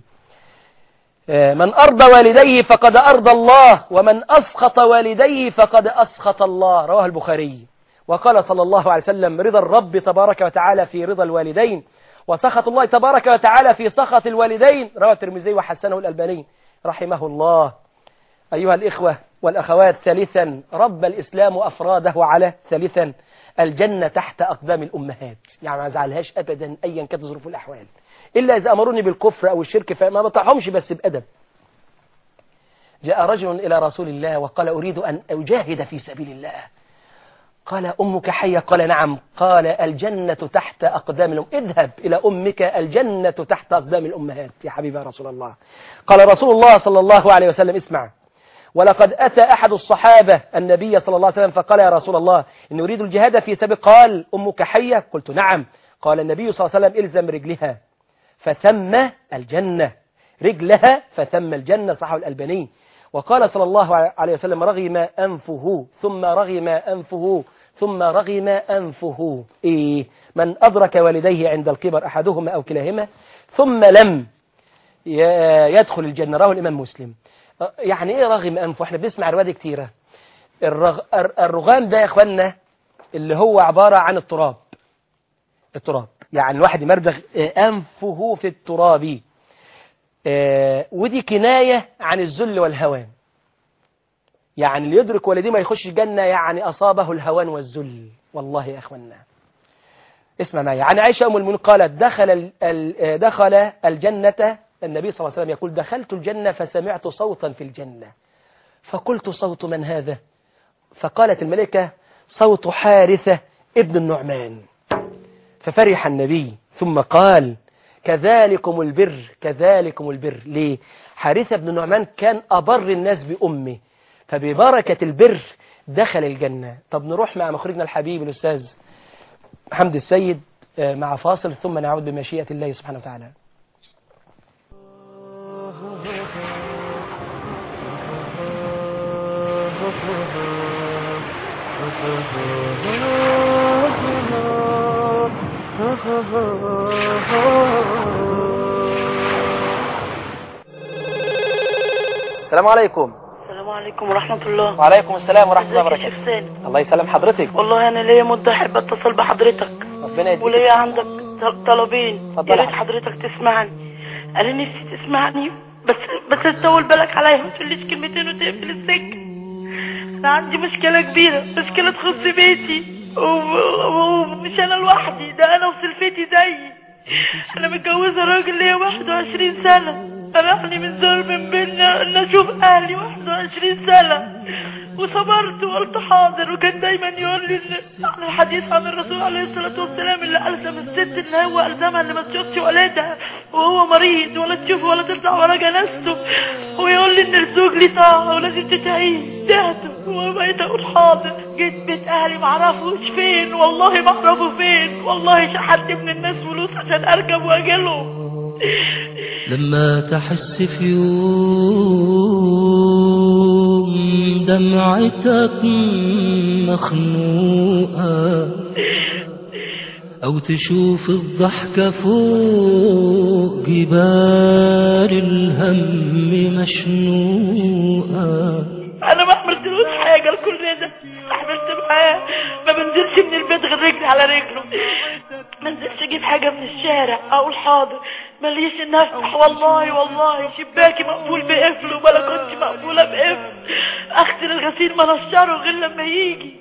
S3: آه، من أرضى والديه فقد أرضى الله ومن أسخط والديه فقد أسخط الله رواه البخاري وقال صلى الله عليه وسلم رضا الرب تبارك وتعالى في رضا الوالدين وسخط الله تبارك وتعالى في سخط الوالدين رواه الترمذي وحسنه الألباني رحمه الله أيها الإخوة والأخوات ثالثا رب الإسلام أفراده على ثالثا الجنة تحت أقدام الأمهات يعني ما زعلهاش أبدا أيا كانت ظروف الأحوال إلا إذا أمروني بالكفر أو الشرك فما بطعهمش بس بأدب جاء رجل إلى رسول الله وقال أريد أن أجاهد في سبيل الله قال أمك حية قال نعم قال الجنة تحت أقدام الأم اذهب إلى أمك الجنة تحت أقدام الأمهات يا حبيبي يا رسول الله قال رسول الله صلى الله عليه وسلم اسمع ولقد أتى أحد الصحابة النبي صلى الله عليه وسلم فقال يا رسول الله إن أريد الجهاد في سبيل قال أمك حية قلت نعم قال النبي صلى الله عليه وسلم إلزم رجلها فثم الجنة رجلها فثم الجنة صحه الألباني وقال صلى الله عليه وسلم رغم أنفه ثم رغم أنفه ثم رغم أنفه إيه من أدرك والديه عند الكبر أحدهما أو كلاهما ثم لم يدخل الجنة راه الإمام مسلم يعني ايه رغم انفه احنا بنسمع روايات كتيرة الرغ... الرغام ده يا اخوانا اللي هو عبارة عن التراب التراب يعني الواحد يمردغ آه، انفه في التراب آه ودي كناية عن الذل والهوان يعني اللي يدرك والديه ما يخش الجنة يعني أصابه الهوان والذل والله يا أخوانا اسمع معي عن عائشة أم المؤمنين قالت دخل آه، دخل الجنة النبي صلى الله عليه وسلم يقول دخلت الجنة فسمعت صوتا في الجنة فقلت صوت من هذا فقالت الملكة صوت حارثة ابن النعمان ففرح النبي ثم قال كذلكم البر كذلكم البر ليه حارثة ابن النعمان كان أبر الناس بأمه فببركة البر دخل الجنة طب نروح مع مخرجنا الحبيب الأستاذ حمد السيد آه، مع فاصل ثم نعود بمشيئة الله سبحانه وتعالى السلام عليكم
S1: السلام عليكم ورحمة الله وعليكم
S3: السلام ورحمة الله وبركاته الله يسلم حضرتك والله أنا ليا مدة أحب أتصل بحضرتك ربنا يديك وليا
S1: عندك طلبين يا ريت حضرتك تسمعني أنا نفسي تسمعني بس بس تطول بالك عليا ما تقوليش كلمتين وتقفل السجن انا نعم، عندي مشكلة كبيرة مشكلة تخص بيتي ومش انا لوحدي ده انا وسلفتي زيي انا متجوزة راجل ليا 21 سنة طلعني من ظلم بينا ان اشوف اهلي 21 سنة وصبرت وقلت حاضر وكان دايما يقول لي ان عن الحديث عن الرسول عليه الصلاة والسلام اللي ألزم الست ان هو ألزمها اللي ما تشوفش ولادها وهو مريض ولا تشوفه ولا تطلع ولا جلسته ويقول لي ان الزوج لي طاعه ولازم تتعيش دهته وبقيت اقول حاضر جيت بيت اهلي معرفوش فين والله ما اعرفه فين والله شحت من الناس فلوس عشان اركب واجيلهم
S2: لما تحس في يوم دمعتك مخنوقه أو تشوف الضحكة فوق جبال الهم
S1: مشنوقة أنا ما عملتلوش حاجة لكل ده ما عملت معاه ما بنزلش من البيت غير رجلي على رجله ما نزلش أجيب حاجة من الشارع أقول حاضر ماليش الناس والله والله شباكي مقفول بقفل كنت مقفولة بقفل اغسل الغسيل ما نشره غير لما يجي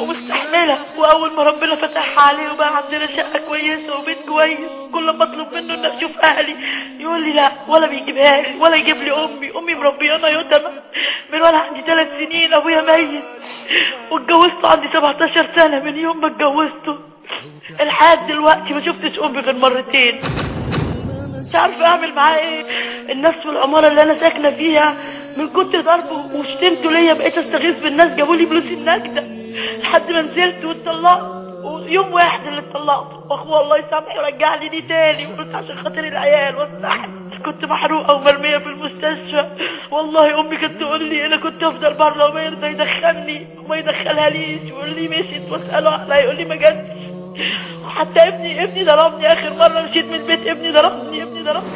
S1: ومستحملة واول ما ربنا فتحها عليه وبقى عندنا شقة كويسة وبيت كويس كل ما اطلب منه ان اشوف اهلي يقول لي لا ولا بيجيبها لي ولا يجيب لي امي امي مربيانا يتامى من وانا عندي ثلاث سنين ابويا ميت واتجوزت عندي 17 سنة من يوم ما اتجوزته لحد دلوقتي ما شفتش امي غير مرتين مش عارفه اعمل معاه ايه الناس في العماره اللي انا ساكنه فيها من كتر ضربه وشتمته ليا بقيت استغيث بالناس جابوا لي فلوس النجده لحد ما نزلت واتطلقت ويوم واحد اللي اتطلقت واخوه الله يسامحه رجع لي دي تاني فلوس عشان خاطر العيال واستحي كنت محروقه ومرميه في المستشفى والله امي كانت تقول لي انا كنت افضل بره وما يرضى يدخلني وما يدخلها ليش ويقول لي مشيت واساله لا يقول لي ما جاتش حتى ابني ابني ضربني آخر مرة مشيت من البيت ابني ضربني ابني ضربني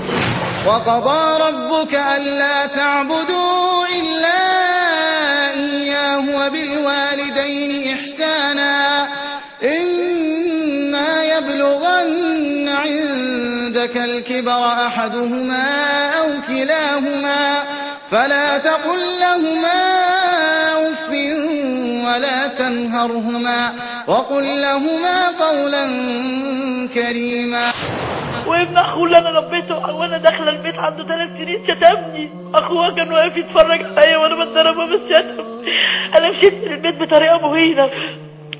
S4: وقضى ربك ألا تعبدوا
S2: إلا إياه وبالوالدين إحسانا إما يبلغن عندك الكبر أحدهما أو كلاهما فلا تقل لهما أف ولا تنهرهما وقل لهما قولا كريما
S1: وابن اخوه اللي انا ربيته وانا داخله البيت عنده ثلاث سنين شتمني اخوها كان واقف يتفرج عليا وانا بتضربه بالشتم انا مشيت من البيت بطريقه مهينه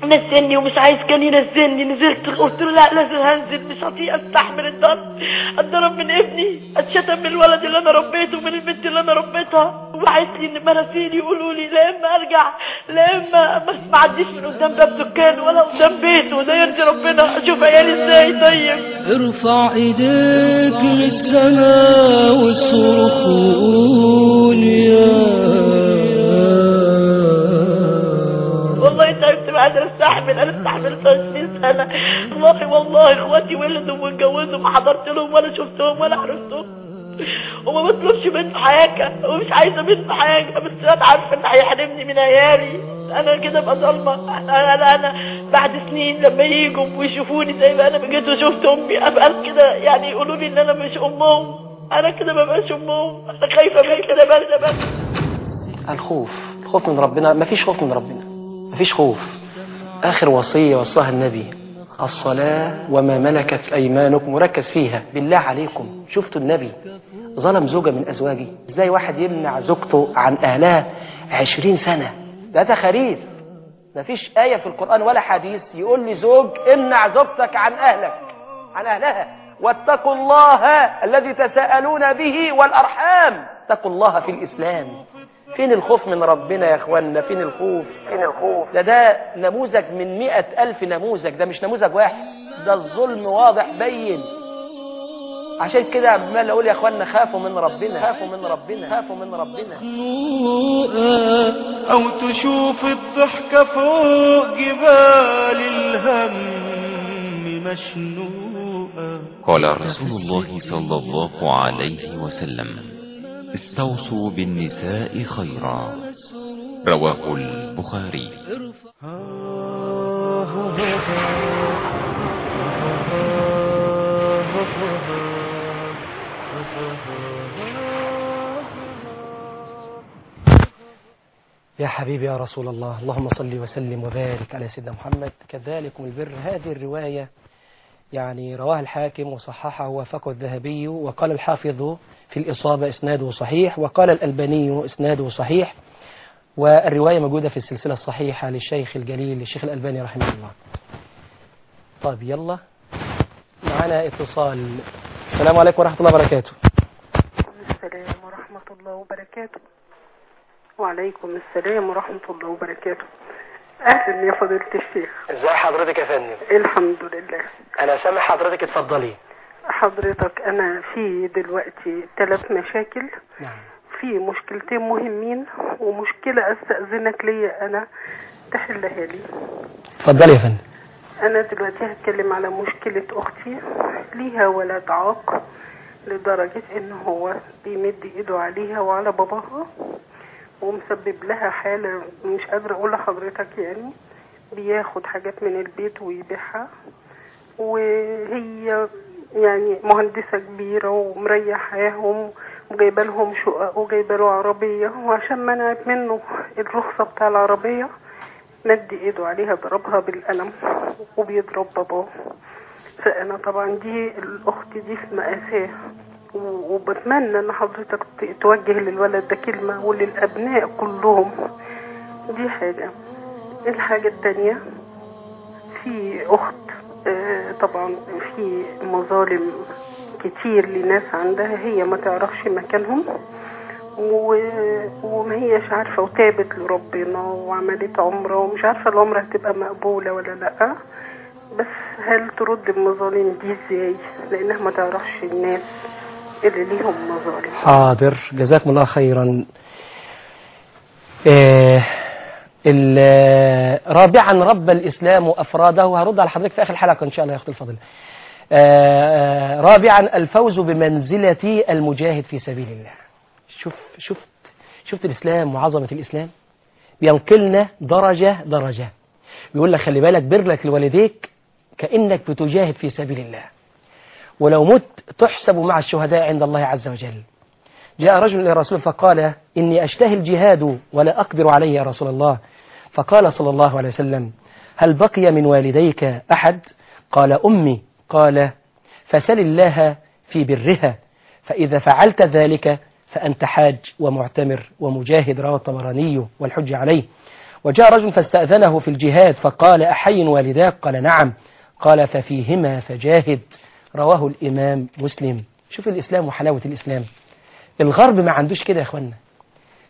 S1: نزلني ومش عايز كان ينزلني نزلت قلت له لا لازم هنزل مش هطيق استحمل الضرب اتضرب من ابني اتشتم من الولد اللي انا ربيته من البنت اللي انا ربيتها وعدت ان مراسيل يقولوا لي لا اما ارجع لا اما بس ما عديش من قدام باب دكان ولا قدام بيت وده يرضي ربنا اشوف عيالي ازاي طيب ارفع
S4: ايديك للسماء والصرخ وقول يا والله طيب، تعبت بعد قادر
S1: استحمل انا استحملت 20 سنه والله والله اخواتي ولدوا واتجوزوا ما حضرت لهم ولا شفتهم ولا عرفتهم وما بطلبش منه حاجة ومش عايزة منه حاجة بس انا عارفة ان هيحرمني من عيالي انا كده ابقى ظالمة انا انا انا بعد سنين لما يجوا ويشوفوني زي ما انا بجد وشفت امي ابقى كده يعني يقولوا لي ان انا مش امهم انا كده ما بقاش امهم انا خايفة من كده بلدة بس
S3: الخوف الخوف من ربنا مفيش خوف من ربنا مفيش خوف اخر وصية وصاها النبي الصلاة وما ملكت أيمانكم وركز فيها بالله عليكم شفتوا النبي ظلم زوجة من أزواجه إزاي واحد يمنع زوجته عن أهلها عشرين سنة ده تخاريف فيش آية في القرآن ولا حديث يقول لي زوج امنع زوجتك عن أهلك عن أهلها واتقوا الله الذي تساءلون به والأرحام اتقوا الله في الإسلام فين الخوف من ربنا يا اخوانا فين الخوف فين الخوف ده ده نموذج من مئة ألف نموذج ده مش نموذج واحد ده الظلم واضح بين عشان كده ما اقول يا اخوانا خافوا من ربنا خافوا من ربنا خافوا من ربنا
S4: او تشوف الضحكة فوق جبال الهم
S2: مشنوقة قال رسول الله صلى الله عليه وسلم استوصوا بالنساء
S3: خيرا رواه البخاري يا حبيبي يا رسول الله اللهم صل وسلم وبارك على سيدنا محمد كذلك البر هذه الرواية يعني رواه الحاكم وصححه وفقه الذهبي وقال الحافظ في الإصابة إسناده صحيح وقال الألباني إسناده صحيح والرواية موجودة في السلسلة الصحيحة للشيخ الجليل للشيخ الألباني رحمه الله طيب يلا معنا اتصال السلام عليكم ورحمة الله وبركاته
S2: السلام ورحمة الله وبركاته وعليكم السلام ورحمة الله وبركاته اهلا يا فضيلة الشيخ
S3: ازاي حضرتك يا فندم الحمد لله انا سامع حضرتك اتفضلي
S2: حضرتك انا في دلوقتي ثلاث مشاكل نعم في مشكلتين مهمين ومشكلة استأذنك ليا انا تحلها لي اتفضلي يا فندم انا دلوقتي هتكلم على مشكلة اختي ليها ولد عاق لدرجة ان هو بيمد ايده عليها وعلى باباها ومسبب لها حالة مش قادرة أقول لحضرتك يعني بياخد حاجات من البيت ويبيعها وهي يعني مهندسة كبيرة ومريحاهم وجايبة لهم شقق وجايبة له عربية وعشان منعت منه الرخصة بتاع العربية مد ايده عليها ضربها بالقلم وبيضرب باباه فأنا طبعا دي الأخت دي في مأساة وبتمنى ان حضرتك توجه للولد ده كلمه وللابناء كلهم دي حاجه الحاجه التانيه في اخت آه، طبعا في مظالم كتير لناس عندها هي ما تعرفش مكانهم وما هيش عارفه وتابت لربنا وعملت عمره ومش عارفه العمره هتبقى مقبوله ولا لا بس هل ترد المظالم دي ازاي لانها ما تعرفش الناس اللي ليهم مظالم
S3: حاضر جزاكم الله خيرا إيه رابعا رب الإسلام أفراده هرد على حضرتك في آخر الحلقة إن شاء الله يا أخت الفضل إيه، رابعا الفوز بمنزلة المجاهد في سبيل الله شوف شفت شفت الإسلام وعظمة الإسلام بينقلنا درجة درجة بيقول لك خلي بالك بر لك لوالديك كأنك بتجاهد في سبيل الله ولو مت تحسب مع الشهداء عند الله عز وجل جاء رجل إلى الرسول فقال إني أشتهي الجهاد ولا أقدر عليه يا رسول الله فقال صلى الله عليه وسلم هل بقي من والديك أحد قال أمي قال فسل الله في برها فإذا فعلت ذلك فأنت حاج ومعتمر ومجاهد رواه الطبراني والحج عليه وجاء رجل فاستأذنه في الجهاد فقال أحي والداك قال نعم قال ففيهما فجاهد رواه الإمام مسلم شوف الإسلام وحلاوة الإسلام الغرب ما عندوش كده يا أخوانا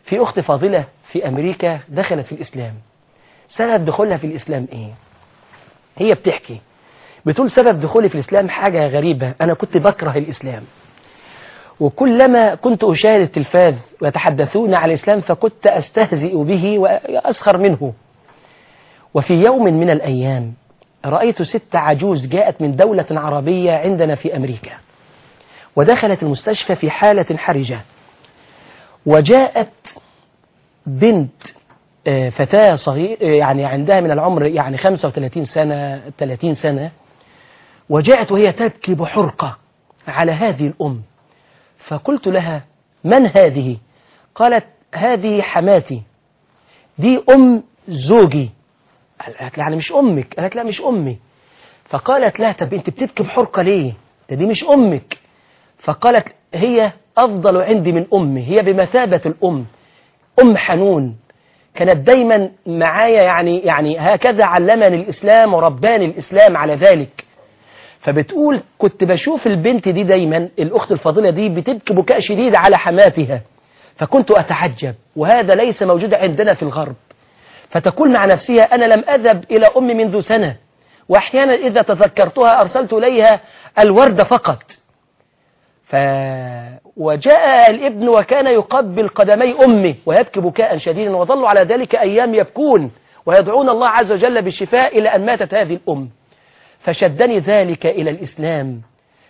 S3: في أخت فاضلة في أمريكا دخلت في الإسلام سبب دخولها في الإسلام إيه هي بتحكي بتقول سبب دخولي في الإسلام حاجة غريبة أنا كنت بكره الإسلام وكلما كنت أشاهد التلفاز ويتحدثون عن الإسلام فكنت أستهزئ به وأسخر منه وفي يوم من الأيام رأيت ست عجوز جاءت من دولة عربية عندنا في أمريكا ودخلت المستشفى في حالة حرجة وجاءت بنت آه، فتاة صغير آه، يعني عندها من العمر يعني 35 سنة 30 سنة وجاءت وهي تبكي بحرقة على هذه الأم فقلت لها من هذه قالت هذه حماتي دي أم زوجي قالت لها مش أمك قالت لا مش أمي فقالت لها طب أنت بتبكي بحرقة ليه ده دي مش أمك فقالت هي أفضل عندي من أمي هي بمثابة الأم أم حنون كانت دايما معايا يعني يعني هكذا علمني الإسلام ورباني الإسلام على ذلك فبتقول كنت بشوف البنت دي دايما الأخت الفاضلة دي بتبكي بكاء شديد على حماتها فكنت أتعجب وهذا ليس موجود عندنا في الغرب فتقول مع نفسها أنا لم أذهب إلى أمي منذ سنة وأحيانا إذا تذكرتها أرسلت إليها الوردة فقط ف... وجاء الابن وكان يقبل قدمي أمه ويبكي بكاء شديدا وظلوا على ذلك أيام يبكون ويدعون الله عز وجل بالشفاء إلى أن ماتت هذه الأم فشدني ذلك إلى الإسلام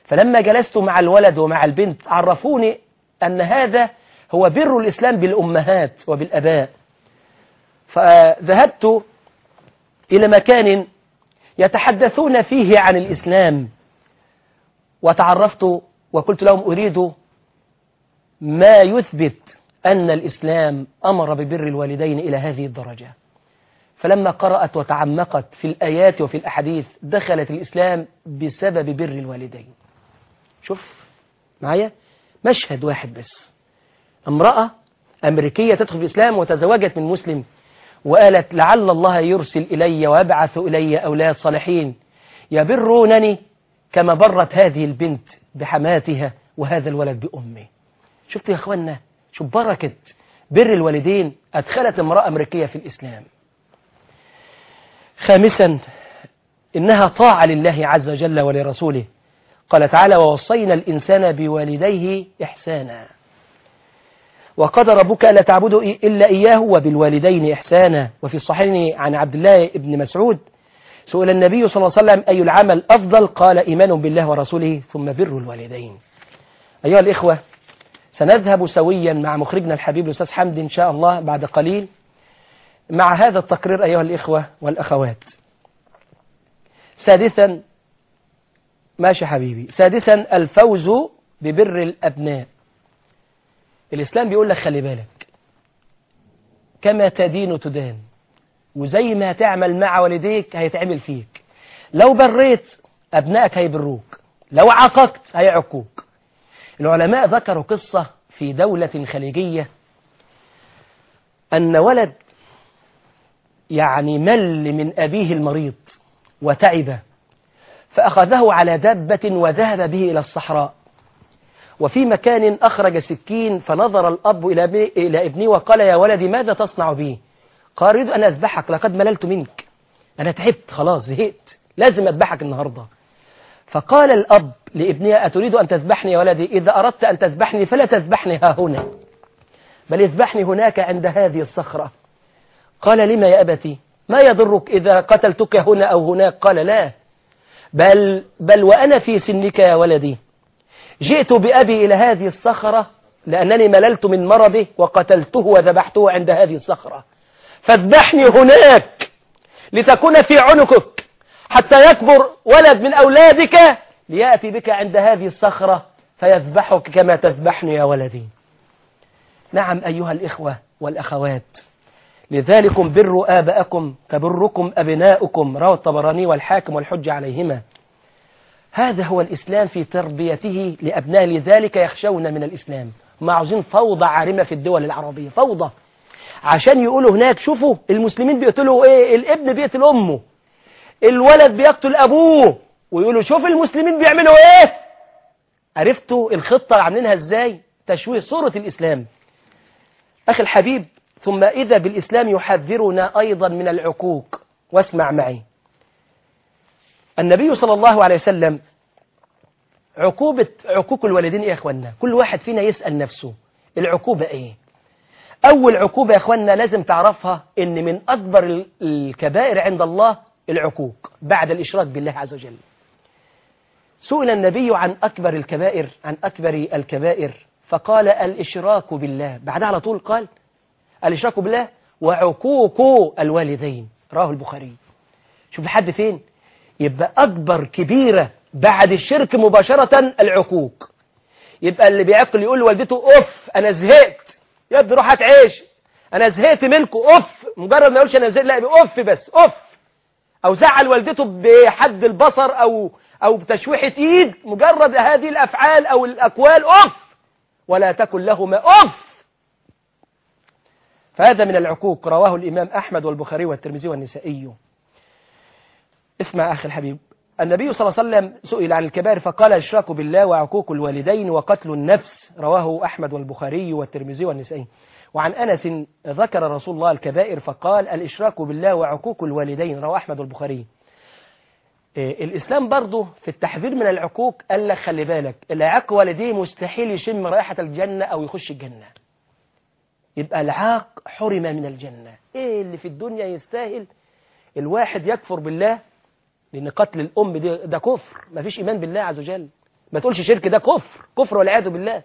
S3: فلما جلست مع الولد ومع البنت عرفوني أن هذا هو بر الإسلام بالأمهات وبالأباء فذهبت إلى مكان يتحدثون فيه عن الإسلام وتعرفت وقلت لهم أريد ما يثبت أن الإسلام أمر ببر الوالدين إلى هذه الدرجة فلما قرأت وتعمقت في الآيات وفي الأحاديث دخلت الإسلام بسبب بر الوالدين شوف معايا مشهد واحد بس امرأة أمريكية تدخل في الإسلام وتزوجت من مسلم وقالت لعل الله يرسل إلي ويبعث إلي أولاد صالحين يبرونني كما برت هذه البنت بحماتها وهذا الولد بأمه شفتوا يا أخوانا شوف بركة بر الوالدين أدخلت امرأة أمريكية في الإسلام خامسا إنها طاعة لله عز وجل ولرسوله قال تعالى ووصينا الإنسان بوالديه إحسانا وقد ربك ألا تعبدوا إلا إياه وبالوالدين إحسانا وفي الصحيح عن عبد الله بن مسعود سئل النبي صلى الله عليه وسلم أي العمل أفضل قال إيمان بالله ورسوله ثم بر الوالدين أيها الإخوة سنذهب سويا مع مخرجنا الحبيب الأستاذ حمد إن شاء الله بعد قليل مع هذا التقرير أيها الإخوة والأخوات سادسا ماشي حبيبي سادسا الفوز ببر الأبناء الإسلام بيقول لك خلي بالك كما تدين تدان وزي ما تعمل مع والديك هيتعمل فيك لو بريت أبنائك هيبروك لو عققت هيعقوك العلماء ذكروا قصة في دولة خليجية أن ولد يعني مل من أبيه المريض وتعب فأخذه على دابة وذهب به إلى الصحراء وفي مكان أخرج سكين فنظر الأب إلى ابني وقال يا ولدي ماذا تصنع بي قال أريد أن أذبحك لقد مللت منك أنا تعبت خلاص زهقت لازم أذبحك النهاردة فقال الأب لابنها أتريد أن تذبحني يا ولدي إذا أردت أن تذبحني فلا تذبحني ها هنا بل اذبحني هناك عند هذه الصخرة قال لما يا أبتي ما يضرك إذا قتلتك هنا أو هناك قال لا بل, بل وأنا في سنك يا ولدي جئت بأبي إلى هذه الصخرة لأنني مللت من مرضه وقتلته وذبحته عند هذه الصخرة فاذبحني هناك لتكون في عنقك حتى يكبر ولد من أولادك ليأتي بك عند هذه الصخرة فيذبحك كما تذبحني يا ولدي نعم أيها الإخوة والأخوات لذلكم بروا آباءكم كبركم أبناؤكم روى الطبراني والحاكم والحج عليهما هذا هو الإسلام في تربيته لأبنائه لذلك يخشون من الإسلام ما عاوزين فوضى عارمة في الدول العربية فوضى عشان يقولوا هناك شوفوا المسلمين بيقتلوا ايه الابن بيقتل امه الولد بيقتل ابوه ويقولوا شوف المسلمين بيعملوا ايه عرفتوا الخطة عاملينها ازاي تشويه صورة الاسلام اخي الحبيب ثم اذا بالاسلام يحذرنا ايضا من العقوق واسمع معي النبي صلى الله عليه وسلم عقوبة عقوق الوالدين يا إخواننا كل واحد فينا يسأل نفسه العقوبة إيه أول عقوبة يا إخواننا لازم تعرفها إن من أكبر الكبائر عند الله العقوق بعد الإشراك بالله عز وجل سئل النبي عن أكبر الكبائر عن أكبر الكبائر فقال الإشراك بالله بعدها على طول قال الإشراك بالله وعقوق الوالدين راه البخاري شوف لحد فين يبقى أكبر كبيرة بعد الشرك مباشرة العقوق يبقى اللي بيعقل يقول لوالدته أف أنا زهقت يا ابني روح هتعيش أنا زهقت منكم أف مجرد ما يقولش أنا زهقت لا أف بس أف أو زعل والدته بحد البصر أو أو بتشويحة إيد مجرد هذه الأفعال أو الأقوال أف ولا تكن لهما أف فهذا من العقوق رواه الإمام أحمد والبخاري والترمذي والنسائي اسمع أخي الحبيب النبي صلى الله عليه وسلم سئل عن الكبائر فقال اشراك بالله وعقوق الوالدين وقتل النفس رواه أحمد والبخاري والترمذي والنسائي وعن أنس ذكر رسول الله الكبائر فقال الإشراك بالله وعقوق الوالدين رواه أحمد والبخاري إيه، الإسلام برضه في التحذير من العقوق قال لك خلي بالك العاق والديه مستحيل يشم رائحة الجنة أو يخش الجنة يبقى العاق حرم من الجنة إيه اللي في الدنيا يستاهل الواحد يكفر بالله لأن قتل الأم ده كفر ما فيش إيمان بالله عز وجل ما تقولش شرك ده كفر كفر والعياذ بالله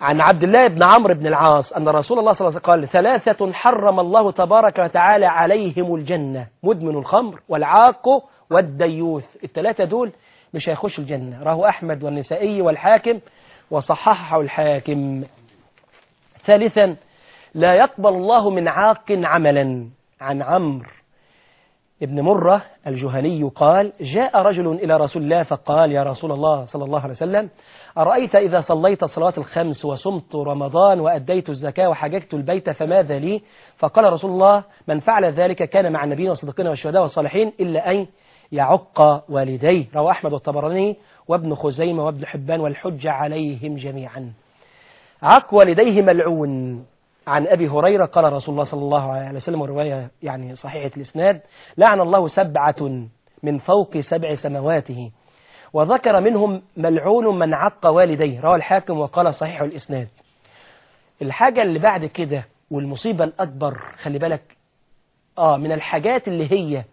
S3: عن عبد الله بن عمرو بن العاص أن رسول الله صلى الله عليه وسلم قال ثلاثة حرم الله تبارك وتعالى عليهم الجنة مدمن الخمر والعاق والديوث الثلاثة دول مش هيخش الجنة راه أحمد والنسائي والحاكم وصححه الحاكم ثالثا لا يقبل الله من عاق عملا عن عمرو ابن مرة الجهني قال جاء رجل إلى رسول الله فقال يا رسول الله صلى الله عليه وسلم أرأيت إذا صليت صلاة الخمس وصمت رمضان وأديت الزكاة وحججت البيت فماذا لي فقال رسول الله من فعل ذلك كان مع النبي وصدقنا والشهداء والصالحين إلا أن يعق والديه رواه أحمد والطبراني وابن خزيمة وابن حبان والحج عليهم جميعا عق والديه ملعون عن أبي هريرة قال رسول الله صلى الله عليه وسلم رواية يعني صحيحة الإسناد لعن الله سبعة من فوق سبع سمواته وذكر منهم ملعون من عق والديه روى الحاكم وقال صحيح الإسناد الحاجة اللي بعد كده والمصيبة الأكبر خلي بالك آه من الحاجات اللي هي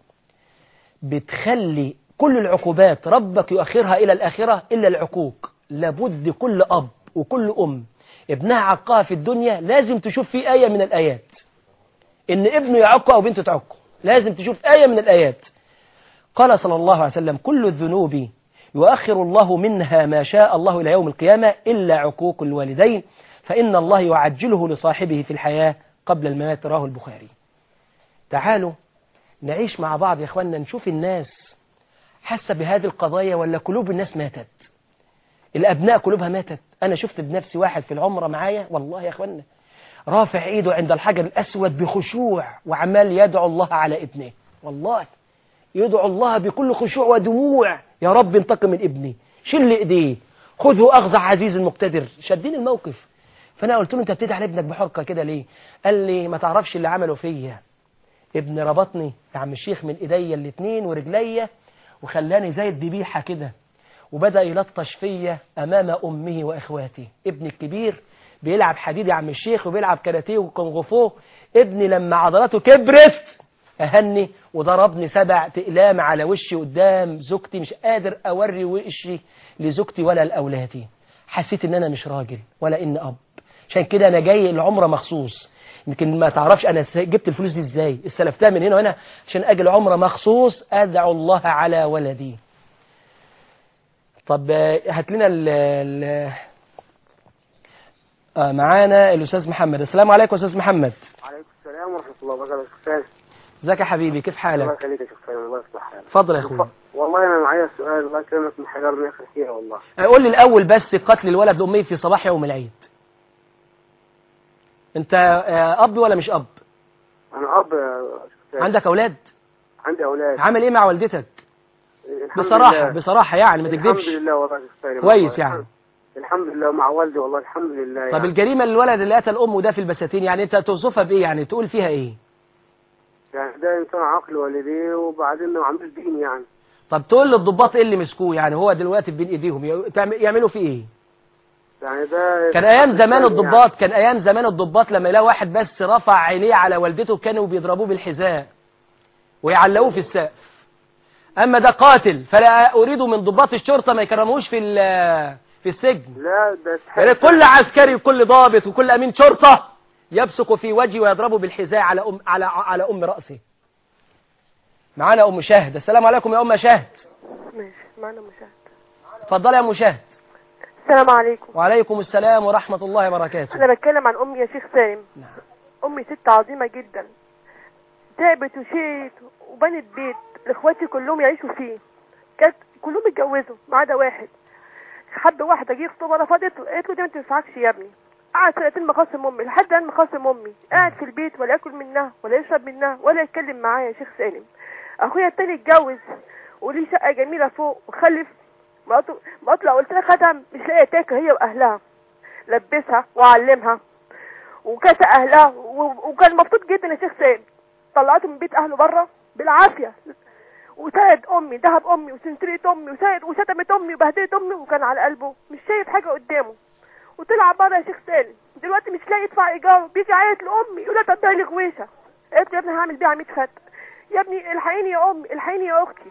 S3: بتخلي كل العقوبات ربك يؤخرها إلى الآخرة إلا العقوق لابد كل أب وكل أم ابنها عقها في الدنيا لازم تشوف فيه آية من الآيات إن ابنه يعقه أو بنته تعقه لازم تشوف آية من الآيات قال صلى الله عليه وسلم كل الذنوب يؤخر الله منها ما شاء الله إلى يوم القيامة إلا عقوق الوالدين فإن الله يعجله لصاحبه في الحياة قبل الممات راه البخاري تعالوا نعيش مع بعض يا أخواننا نشوف الناس حاسة بهذه القضايا ولا قلوب الناس ماتت الأبناء قلوبها ماتت أنا شفت بنفسي واحد في العمرة معايا والله يا أخوانا رافع إيده عند الحجر الأسود بخشوع وعمال يدعو الله على ابنه والله يدعو الله بكل خشوع ودموع يا رب انتقم من ابني شل إيديه خذه أغزى عزيز المقتدر شدين الموقف فأنا قلت له أنت بتدعي على ابنك بحرقة كده ليه قال لي ما تعرفش اللي عمله فيا ابني ربطني يا عم الشيخ من إيديا الاثنين ورجليا وخلاني زي الدبيحة كده وبدأ يلطش فيا أمام أمه وإخواتي ابني الكبير بيلعب حديد يا عم الشيخ وبيلعب كاراتيه وكونغفو ابني لما عضلاته كبرت أهني وضربني سبع تقلام على وشي قدام زوجتي مش قادر أوري وشي لزوجتي ولا لأولادي حسيت إن أنا مش راجل ولا إن أب عشان كده أنا جاي العمرة مخصوص يمكن ما تعرفش أنا جبت الفلوس دي إزاي استلفتها من هنا وهنا عشان اجي العمره مخصوص أدعو الله على ولدي طب هات لنا ال ال آه، معانا الاستاذ محمد السلام عليكم استاذ محمد
S2: وعليكم السلام ورحمه الله وبركاته
S3: ازيك يا حبيبي كيف حالك الله
S2: يخليك يا شيخ الله يصلح حالك
S3: اتفضل يا اخويا
S2: والله انا معايا سؤال الله يكرمك محيرني فيها والله آه، قول
S3: لي الاول بس قتل الولد لامي في صباح يوم العيد انت آه، اب ولا مش اب
S2: انا اب عندك اولاد عندي اولاد
S3: عامل ايه مع والدتك بصراحة لله. بصراحة يعني ما تكذبش
S2: الحمد لله وضعك كويس يعني الحمد لله مع والدي والله الحمد لله يعني. طب الجريمة
S3: الولد اللي قتل أمه ده في البساتين يعني أنت توصفها بإيه يعني تقول فيها إيه
S2: يعني ده إنسان عقل والديه وبعدين ما عندوش دين يعني
S3: طب تقول للضباط إيه اللي مسكوه يعني هو دلوقتي بين إيديهم يعملوا فيه إيه
S2: يعني ده كان ايام زمان الضباط يعني.
S3: كان ايام زمان الضباط لما يلاقوا واحد بس رفع عينيه على والدته كانوا بيضربوه بالحذاء ويعلقوه في السقف أما ده قاتل فلا أريد من ضباط الشرطة ما يكرموش في في السجن
S2: لا ده
S3: يعني كل عسكري وكل ضابط وكل أمين شرطة يبصق في وجهي ويضربه بالحذاء على أم على على أم رأسي معانا أم شاهد السلام عليكم يا أم شاهد
S5: ماشي معانا أم شاهد
S3: اتفضلي يا أم شاهد السلام عليكم وعليكم السلام ورحمة الله وبركاته
S5: أنا بتكلم عن أمي يا شيخ سالم نعم أمي ست عظيمة جدا تعبت وشيت وبنت بيت لاخواتي كلهم يعيشوا فيه كانت كلهم اتجوزوا ما عدا واحد حد واحدة جه خطوبة رفضته قالت له دي ما تنفعكش يا ابني قعد سنتين مخاصم امي لحد الان مخاصم امي قاعد في البيت ولا ياكل منها ولا يشرب منها ولا يتكلم معايا يا شيخ سالم اخويا التاني اتجوز وليه شقه جميله فوق وخلف ما اطلع لو قلت لها خدها مش لاقيه تاكل هي واهلها لبسها وعلمها وكاسة اهلها وكان مبسوط جدا يا شيخ سالم طلعته من بيت اهله بره بالعافيه وساعد امي ذهب امي وسنتريت امي وساعد وشتمت امي وبهدلت امي وكان على قلبه مش شايف حاجه قدامه وطلع بره يا شيخ سالم دلوقتي مش لاقي يدفع ايجاره بيجي عيط لامي يقول لها طب لي غويشه قلت يا ابني هعمل بيها 100 فتح يا ابني الحقيني يا امي الحقيني يا اختي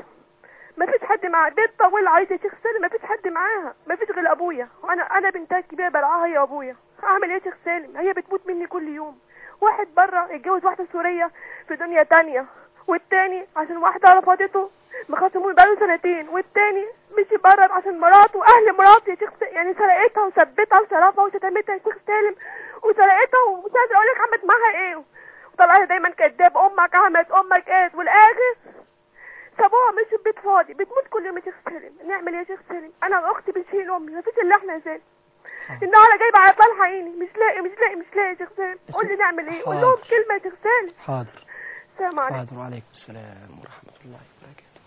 S5: ما فيش حد معاها بيت طويل عايز يا شيخ سالم ما فيش حد معاها ما فيش غير ابويا وانا انا بنتها الكبيره بلعاها يا ابويا اعمل ايه يا شيخ سالم هي بتموت مني كل يوم واحد بره اتجوز واحده سوريه في دنيا تانية والتاني عشان واحدة رفضته مخاصموني بقاله سنتين والتاني مشي بره عشان مراته واهل مراته يا شيخ يعني سرقتها وثبتها وشرفها وشتمتها يا شيخ سالم وسرقتها ومش عايزه اقول لك عملت معاها ايه وطلعها دايما كذاب امك عملت امك ايه والاخر سابوها مشي بيت فاضي بتموت كل يوم يا شيخ سالم نعمل إيه يا شيخ سالم انا واختي بنشيل امي مفيش الا احنا زين آه. النهارده جايبه على طالحه عيني مش لاقي مش لاقي مش لاقي يا شيخ سالم قول لي نعمل ايه قول لهم كلمه يا شيخ سالم حاضر السلام
S2: عليكم
S3: وعليكم
S5: السلام ورحمة الله وبركاته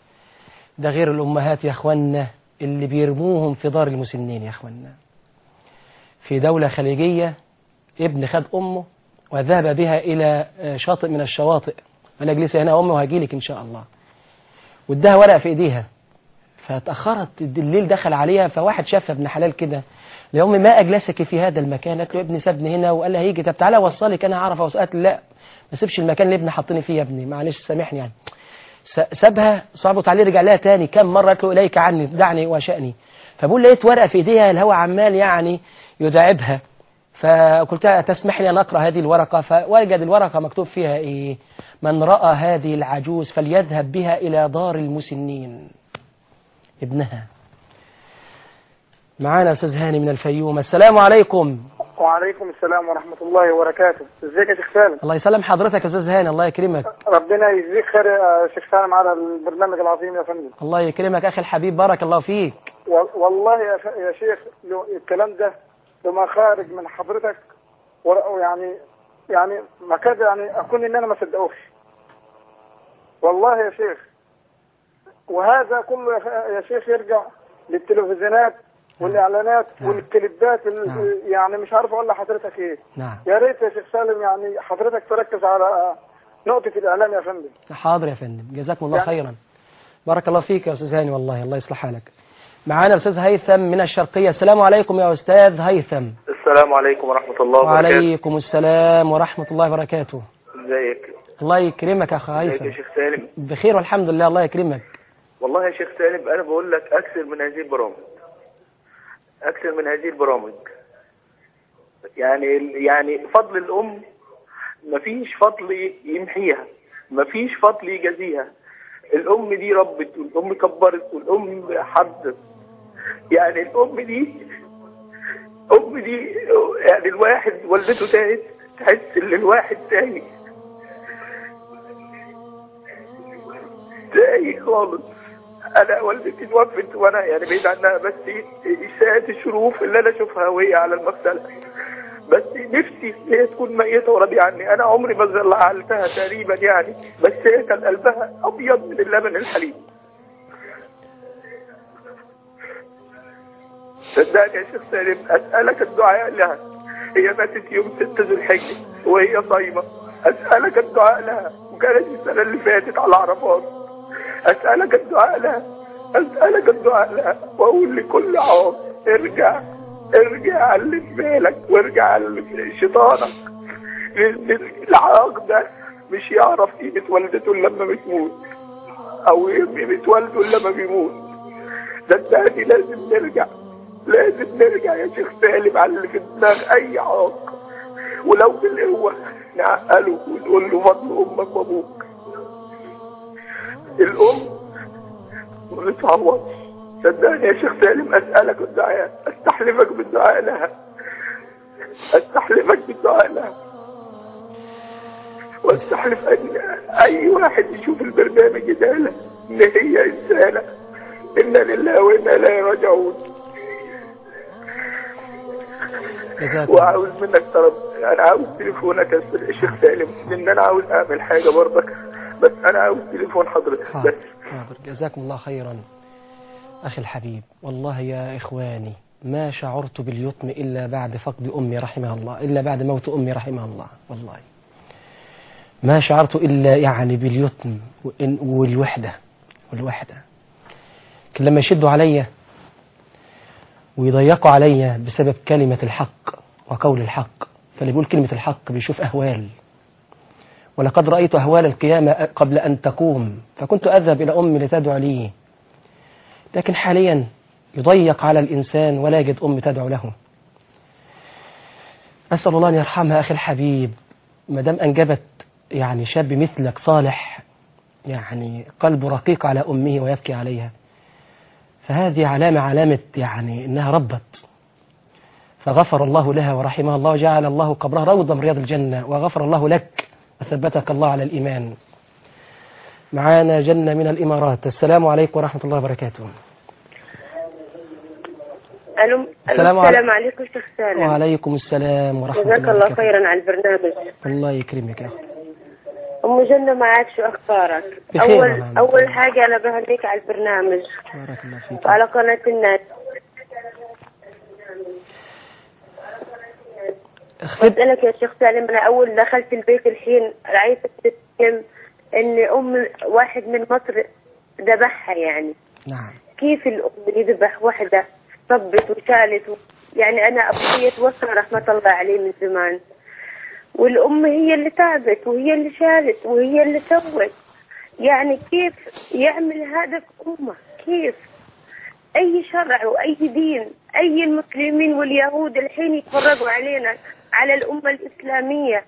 S3: ده غير الأمهات يا أخوانا اللي بيرموهم في دار المسنين يا أخوانا في دولة خليجية ابن خد أمه وذهب بها إلى آه، شاطئ من الشواطئ أنا أجلس هنا أمي وهجيلك إن شاء الله وادها ورقة في إيديها فتأخرت الليل دخل عليها فواحد شافها ابن حلال كده لأمي ما أجلسك في هذا المكان قالت له ابني سابني هنا وقال لها هيجي طب تعالى وصلك أنا هعرف أوصلك لا ما سيبش المكان اللي ابني حطني فيه يا ابني معلش سامحني يعني سابها صعبت عليه رجع لها تاني كم مرة قالت له إليك عني دعني وشأني فبقول لقيت ورقة في إيديها الهوى عمال يعني يداعبها فقلت لها تسمح لي أن أقرأ هذه الورقة فوجد الورقة مكتوب فيها إيه من رأى هذه العجوز فليذهب بها إلى دار المسنين ابنها معانا أستاذ هاني من الفيوم السلام عليكم
S4: وعليكم السلام ورحمة الله وبركاته ازيك يا شيخ سالم
S3: الله يسلم حضرتك يا أستاذ هاني الله يكرمك
S4: ربنا يجزيك خير يا شيخ سالم على البرنامج العظيم يا فندم
S3: الله يكرمك أخي الحبيب بارك الله فيك
S4: والله يا, شيخ الكلام ده لما خارج من حضرتك ويعني يعني ما كاد يعني أكون إن أنا ما صدقوش والله يا شيخ وهذا كله يا شيخ يرجع للتلفزيونات آه. والاعلانات نعم. والكليبات نعم. يعني مش عارف اقول لحضرتك ايه نعم. يا ريت يا شيخ سالم يعني حضرتك تركز على نقطه الاعلان يا فندم
S3: حاضر يا فندم جزاكم الله يعني. خيرا بارك الله فيك يا استاذ هاني والله الله يصلح حالك معانا استاذ هيثم من الشرقيه السلام عليكم يا استاذ هيثم السلام عليكم ورحمه الله وبركاته وعليكم السلام ورحمه الله وبركاته
S4: ازيك
S3: الله يكرمك يا اخ هيثم يا شيخ سالم بخير والحمد لله الله يكرمك
S4: والله يا شيخ سالم انا بقول لك اكثر من هذه البرامج أكثر من هذه البرامج يعني يعني فضل الأم مفيش فضل يمحيها مفيش فضل يجازيها الأم دي ربت والأم كبرت والأم حضت يعني الأم دي أم دي يعني الواحد والدته تاهت تحس إن الواحد تايه تايه خالص انا والدتي توفت وانا يعني بعيد عنها بس اساءه الشروف اللي انا اشوفها وهي على المغسله بس نفسي هي تكون ميته وراضيه عني انا عمري ما زعلتها تقريبا يعني بس هي كان قلبها ابيض من اللبن الحليب صدقني يا شيخ سالم اسالك الدعاء لها هي ماتت يوم 6 ذو الحجه وهي صايمه اسالك الدعاء لها وكانت السنه اللي فاتت على عرفات أسألك الدعاء لها أسألك الدعاء لها وأقول لكل عوض ارجع ارجع اللي في بالك وارجع اللي في شيطانك العاق ده مش يعرف قيمة والدته لما بتموت أو قيمة والده لما بيموت ده التاني لازم نرجع لازم نرجع يا شيخ سالم على اللي في دماغ أي عاق ولو بالقوة نعقله ونقول له فضل أمك وأبوك الام ما صدقني يا شيخ سالم اسالك الدعاء استحلفك بالدعاء لها استحلفك بالدعاء لها واستحلف ان اي واحد يشوف البرنامج ده ان هي انسانه انا لله وانا لا راجعون وعاوز منك طلب انا عاوز تليفونك يا شيخ سالم لان انا عاوز اعمل حاجه برضك بس انا عاوز تليفون حضرتك بس
S3: حاضر جزاكم الله خيرا اخي الحبيب والله يا اخواني ما شعرت باليطم إلا بعد فقد أمي رحمها الله إلا بعد موت أمي رحمها الله والله ما شعرت إلا يعني باليتم والوحدة والوحدة لما يشدوا عليا ويضيقوا عليا بسبب كلمة الحق وقول الحق فاللي بيقول كلمة الحق بيشوف أهوال ولقد رأيت أهوال القيامة قبل أن تقوم فكنت أذهب إلى أمي لتدعو لي لكن حاليا يضيق على الإنسان ولا يجد أم تدعو له أسأل الله أن يرحمها أخي الحبيب ما دام أنجبت يعني شاب مثلك صالح يعني قلبه رقيق على أمه ويبكي عليها فهذه علامة علامة يعني إنها ربت فغفر الله لها ورحمها الله وجعل الله قبرها روضة من رياض الجنة وغفر الله لك أثبتك الله على الإيمان معانا جنة من الإمارات السلام عليكم ورحمة الله وبركاته
S6: ألو السلام, السلام عليكم شيخ سالم وعليكم
S3: السلام ورحمة الله جزاك الله
S6: خيرا على البرنامج
S3: الله يكرمك يا أختي
S6: أم جنة معك شو أخبارك أول أول حاجة أنا بهنيك على البرنامج
S3: بارك الله فيك
S6: وعلى قناة الناس بسألك يا شيخ سالم أنا أول دخلت البيت الحين عايزة تتكلم إن أم واحد من مصر ذبحها يعني نعم كيف الأم يذبح وحدة طبت وشالت و... يعني أنا أبوي توفى رحمة الله عليه من زمان والأم هي اللي تعبت وهي اللي شالت وهي اللي سوت يعني كيف يعمل هذا في أمه كيف أي شرع وأي دين أي المسلمين واليهود الحين يتفرجوا علينا على الأمة الإسلامية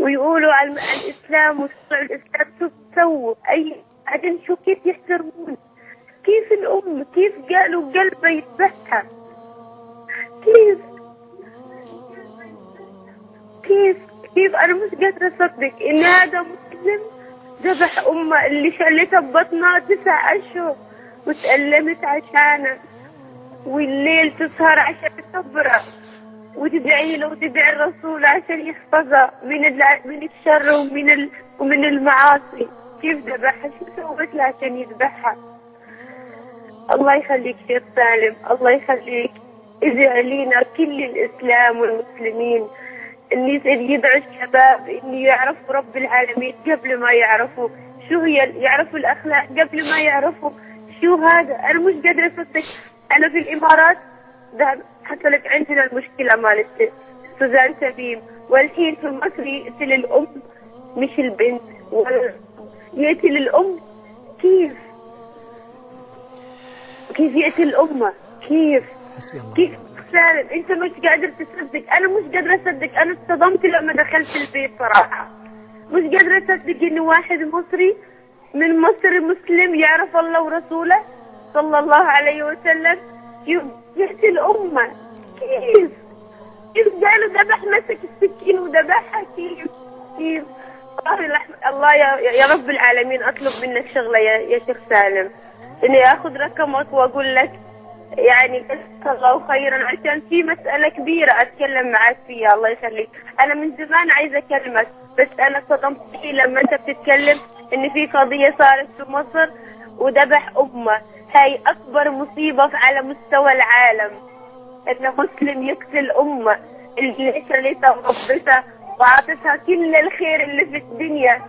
S6: ويقولوا على الإسلام وشرع الإسلام شو بتسووا أي بعدين شو كيف يحترمون كيف الأم كيف قالوا قلبه يتبهى كيف كيف كيف أنا مش قادرة أصدق إن هذا مسلم ذبح أمه اللي شلتها ببطنها تسع أشهر وتألمت عشانه والليل تسهر عشان تصبره وتدعي له وتدعي الرسول عشان يحفظها من من الشر ومن ال... ومن المعاصي كيف ذبحها شو سوت لها عشان يذبحها الله يخليك شيخ سالم الله يخليك اجعلينا كل الاسلام والمسلمين ان يدعو الشباب ان يعرفوا رب العالمين قبل ما يعرفوا شو هي يعرفوا الاخلاق قبل ما يعرفوا شو هذا انا مش قادره افكر انا في الامارات ذهبت حصلت عندنا المشكلة مالت سوزان سبيب والحين في مصر يأتي للأم مش البنت يأتي للأم كيف كيف يأتي الأمة كيف كيف سالم انت مش قادر تصدق انا مش قادرة اصدق انا اصطدمت لما دخلت البيت صراحة مش قادرة اصدق ان واحد مصري من مصر مسلم يعرف الله ورسوله صلى الله عليه وسلم ريحة الأمة كيف كيف قالوا ذبح مسك السكين وذبحها كيف كيف
S4: الله الله يا, يا رب
S6: العالمين أطلب منك شغلة يا, يا شيخ سالم إني آخذ رقمك وأقول لك يعني جزاك الله خيرا عشان في مسألة كبيرة أتكلم معك فيها الله يخليك أنا من زمان عايزة أكلمك بس أنا صدمت فيه لما أنت بتتكلم إن في قضية صارت في مصر وذبح أمه هاي أكبر مصيبة على مستوى العالم إن مسلم يقتل أمه الجيش اللي تربتها وعاطتها كل الخير اللي في الدنيا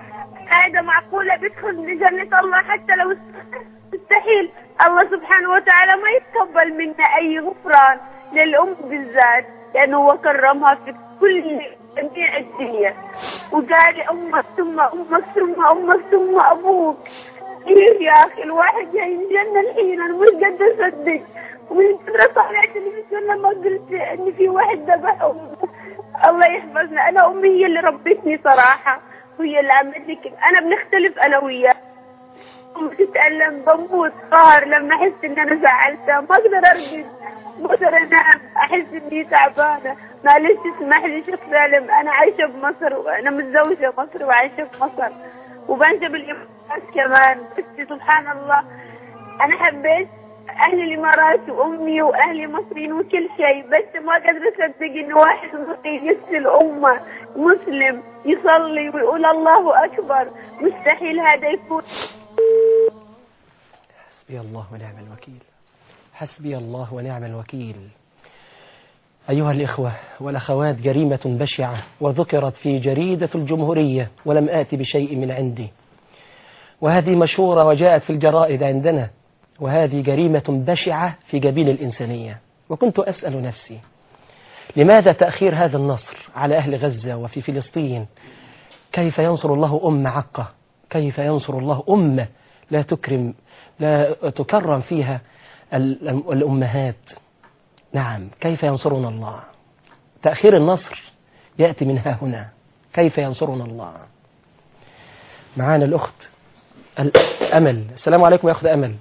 S6: هذا معقولة بيدخل لجنة الله حتى لو مستحيل الله سبحانه وتعالى ما يتقبل منا أي غفران للأم بالذات لأنه هو كرمها في كل جميع الدنيا وقال أمك ثم أمك ثم أمك ثم أبوك كيف يا اخي الواحد جاي من الجنه الحين انا مش قد اصدق ومن فتره من التلفزيون لما قلت ان في واحد ذبحه الله يحفظنا انا امي هي اللي ربتني صراحه وهي اللي عملت لي انا بنختلف انا وياها بتتألم بموت قهر لما احس ان انا زعلتها ما اقدر ارقد ما اقدر انام احس اني تعبانه معلش اسمح لي شيخ سالم انا عايشه بمصر وانا متزوجه مصر وعايشه بمصر وبنجب الامارات كمان بس سبحان الله أنا حبيت أهل الإمارات وأمي وأهلي مصريين وكل شيء بس ما قدرت أصدق انه واحد مصري يقتل أمه مسلم يصلي ويقول الله أكبر مستحيل هذا
S1: يكون
S3: حسبي الله ونعم الوكيل حسبي الله ونعم الوكيل أيها الإخوة والأخوات جريمة بشعة وذكرت في جريدة الجمهورية ولم آتي بشيء من عندي وهذه مشهورة وجاءت في الجرائد عندنا وهذه جريمة بشعة في جبين الإنسانية وكنت أسأل نفسي لماذا تأخير هذا النصر على أهل غزة وفي فلسطين كيف ينصر الله أم عقة كيف ينصر الله أمة لا تكرم لا تكرم فيها الأمهات نعم كيف ينصرنا الله تأخير النصر يأتي من ها هنا كيف ينصرنا الله معانا الأخت أمل السلام عليكم يا أخت أمل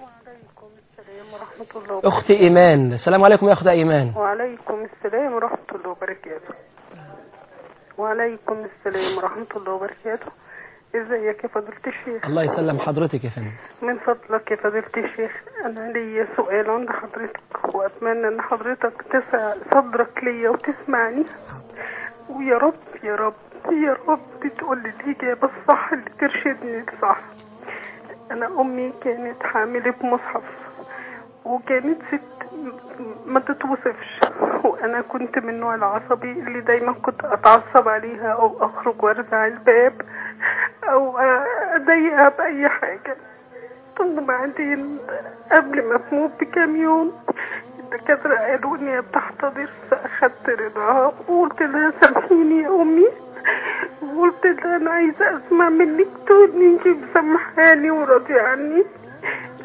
S3: وعليكم السلام ورحمة الله إيمان السلام عليكم يا أخت إيمان
S2: وعليكم السلام ورحمة الله وبركاته وعليكم السلام ورحمة الله وبركاته ازيك يا فضيلة الشيخ الله يسلم
S3: حضرتك يا فندم
S2: من فضلك يا فضيلة الشيخ انا ليا سؤال عند حضرتك واتمنى ان حضرتك تسع صدرك ليا وتسمعني ويا رب يا رب يا رب تقول لي الاجابه الصح اللي ترشدني الصح أنا أمي كانت حامله بمصحف وكانت ست ما تتوصفش وأنا كنت من النوع العصبي اللي دايما كنت أتعصب عليها أو أخرج وارجع الباب أو أضايقها بأي حاجة ثم بعدين قبل ما تموت بكام يوم الدكاترة قالوا إن هي بتحتضر فأخدت رضاها وقلت لها سامحيني يا أمي وقلت لها انا عايزه اسمع منك تقولي انت مسامحاني وراضي عني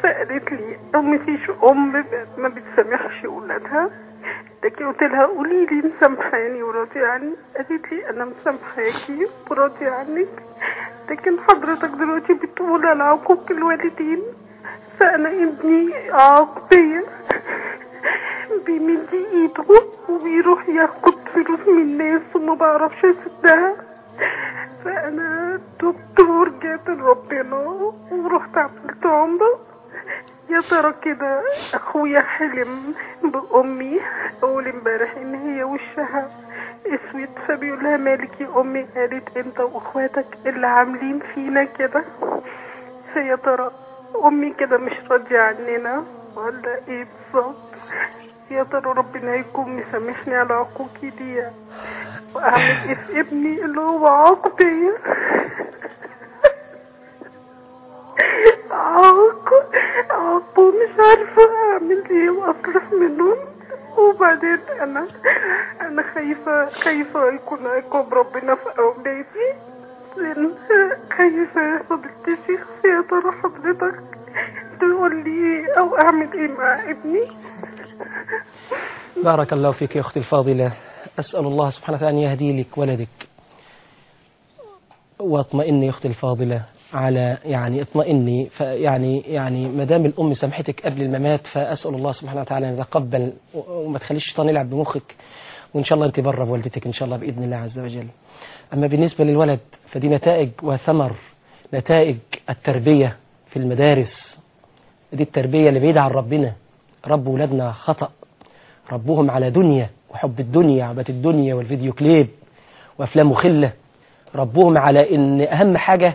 S2: فقالت لي ما فيش ام ما بتسامحش ولادها لكن قلت لها قولي لي مسامحاني وراضي عني قالت لي انا مسامحاكي وراضي عنك لكن حضرتك دلوقتي بتقول على عقوق الوالدين فانا ابني عاقبيه بيمد ايده وبيروح ياخد من الناس وما بعرفش اسدها فانا دكتور جات لربنا ورحت عملت عمره يا ترى كده اخويا حلم بامي اول امبارح ان هي وشها اسود فبيقولها مالك يا امي قالت انت واخواتك اللي عاملين فينا كده فيا ترى امي كده مش راضيه عننا ولا ايه بالظبط يا ترى ربنا يكون مسامحني على عقوقي دي واعمل ايه في ابني اللي هو عقدي عاق عاق ومش عارفة اعمل ايه واصرف منهم وبعدين انا انا خايفة خايفة يكون عقاب ربنا في اولادي لان خايفة فضيلة الشيخ يا ترى حضرتك تقول لي او اعمل ايه مع ابني
S3: بارك الله فيك يا أختي الفاضلة أسأل الله سبحانه وتعالى أن يهدي لك ولدك واطمئني يا أختي الفاضلة على يعني اطمئني فيعني يعني ما دام الام سامحتك قبل الممات فاسال الله سبحانه وتعالى ان يتقبل وما تخليش الشيطان يلعب بمخك وان شاء الله انت بره بوالدتك ان شاء الله باذن الله عز وجل. اما بالنسبه للولد فدي نتائج وثمر نتائج التربيه في المدارس دي التربيه اللي بعيده عن ربنا رب ولادنا خطأ ربهم على دنيا وحب الدنيا عبة الدنيا والفيديو كليب وأفلام وخلة ربهم على إن أهم حاجة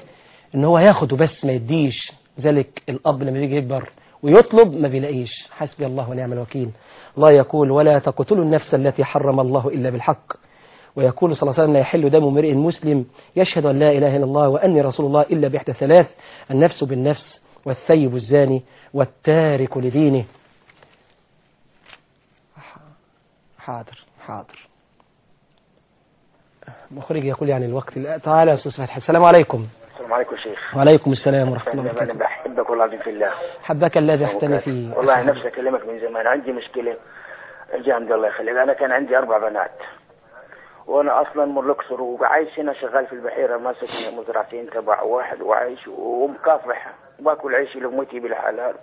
S3: إن هو ياخد وبس ما يديش ذلك الأب لما بيجي يكبر ويطلب ما بيلاقيش حسبي الله ونعم الوكيل الله يقول ولا تقتلوا النفس التي حرم الله إلا بالحق ويقول صلى الله عليه وسلم لا يحل دم امرئ مسلم يشهد أن لا إله إلا الله وأني رسول الله إلا بإحدى ثلاث النفس بالنفس والثيب الزاني والتارك لدينه حاضر حاضر مخرج يقول يعني الوقت تعالى يا استاذ فتحي السلام عليكم السلام عليكم يا شيخ وعليكم السلام ورحمه الله وبركاته انا
S6: بحبك والله في الله
S3: حبك الذي احتنى فيه والله نفسي
S6: اكلمك من زمان عندي مشكله اجي عند الله يخليك انا كان عندي اربع بنات وانا اصلا من الاقصر وعايش هنا شغال في البحيره ماسك مزرعتين تبع واحد وعايش ومكافح باكل عيشي لامتي بالحلال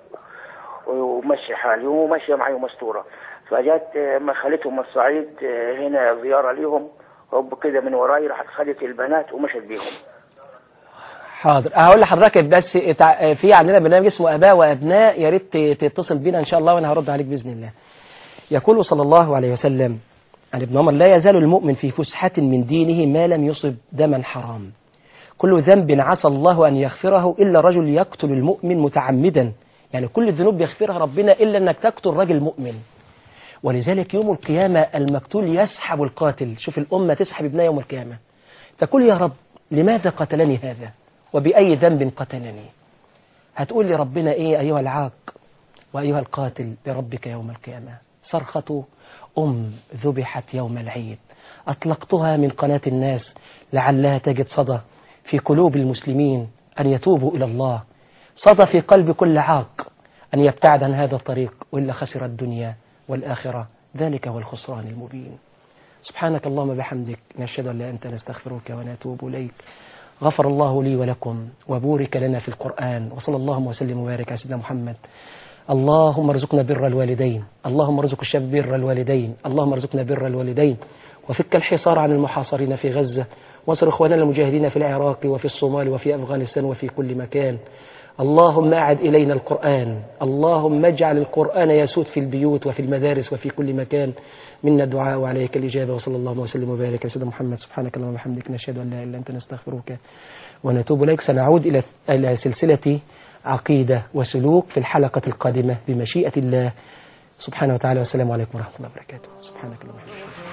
S6: ومشي حالي وماشيه معي ومستوره فجت آه، أما خالتهم الصعيد آه، هنا زيارة ليهم هوب كده من وراي راحت خدت البنات ومشت بيهم
S3: حاضر هقول لحضرتك بس آه، في عندنا برنامج اسمه اباء وابناء يا ريت تتصل بينا ان شاء الله وانا هرد عليك باذن الله يقول صلى الله عليه وسلم عن ابن عمر لا يزال المؤمن في فسحة من دينه ما لم يصب دما حرام كل ذنب عسى الله أن يغفره إلا رجل يقتل المؤمن متعمدا يعني كل الذنوب يغفرها ربنا إلا أنك تقتل رجل مؤمن ولذلك يوم القيامة المقتول يسحب القاتل شوف الأمة تسحب ابنها يوم القيامة تقول يا رب لماذا قتلني هذا وبأي ذنب قتلني هتقول لي ربنا إيه أيها العاق وأيها القاتل بربك يوم القيامة صرخة أم ذبحت يوم العيد أطلقتها من قناة الناس لعلها تجد صدى في قلوب المسلمين أن يتوبوا إلى الله صدى في قلب كل عاق أن يبتعد عن هذا الطريق وإلا خسر الدنيا والآخرة ذلك هو الخسران المبين سبحانك اللهم بحمدك نشهد أن لا أنت نستغفرك ونتوب إليك غفر الله لي ولكم وبورك لنا في القرآن وصلى اللهم وسلم وبارك على سيدنا محمد اللهم ارزقنا بر الوالدين اللهم ارزق الشاب بر الوالدين اللهم ارزقنا بر الوالدين وفك الحصار عن المحاصرين في غزة وانصر إخواننا المجاهدين في العراق وفي الصومال وفي أفغانستان وفي كل مكان اللهم أعد إلينا القرآن اللهم اجعل القرآن يسود في البيوت وفي المدارس وفي كل مكان منا الدعاء وعليك الإجابة وصلى الله وسلم وبارك على سيدنا محمد سبحانك اللهم وبحمدك نشهد أن لا إله إلا أنت نستغفرك ونتوب إليك سنعود إلى سلسلة عقيدة وسلوك في الحلقة القادمة بمشيئة الله سبحانه وتعالى والسلام عليكم ورحمة الله وبركاته سبحانك اللهم وبحمدك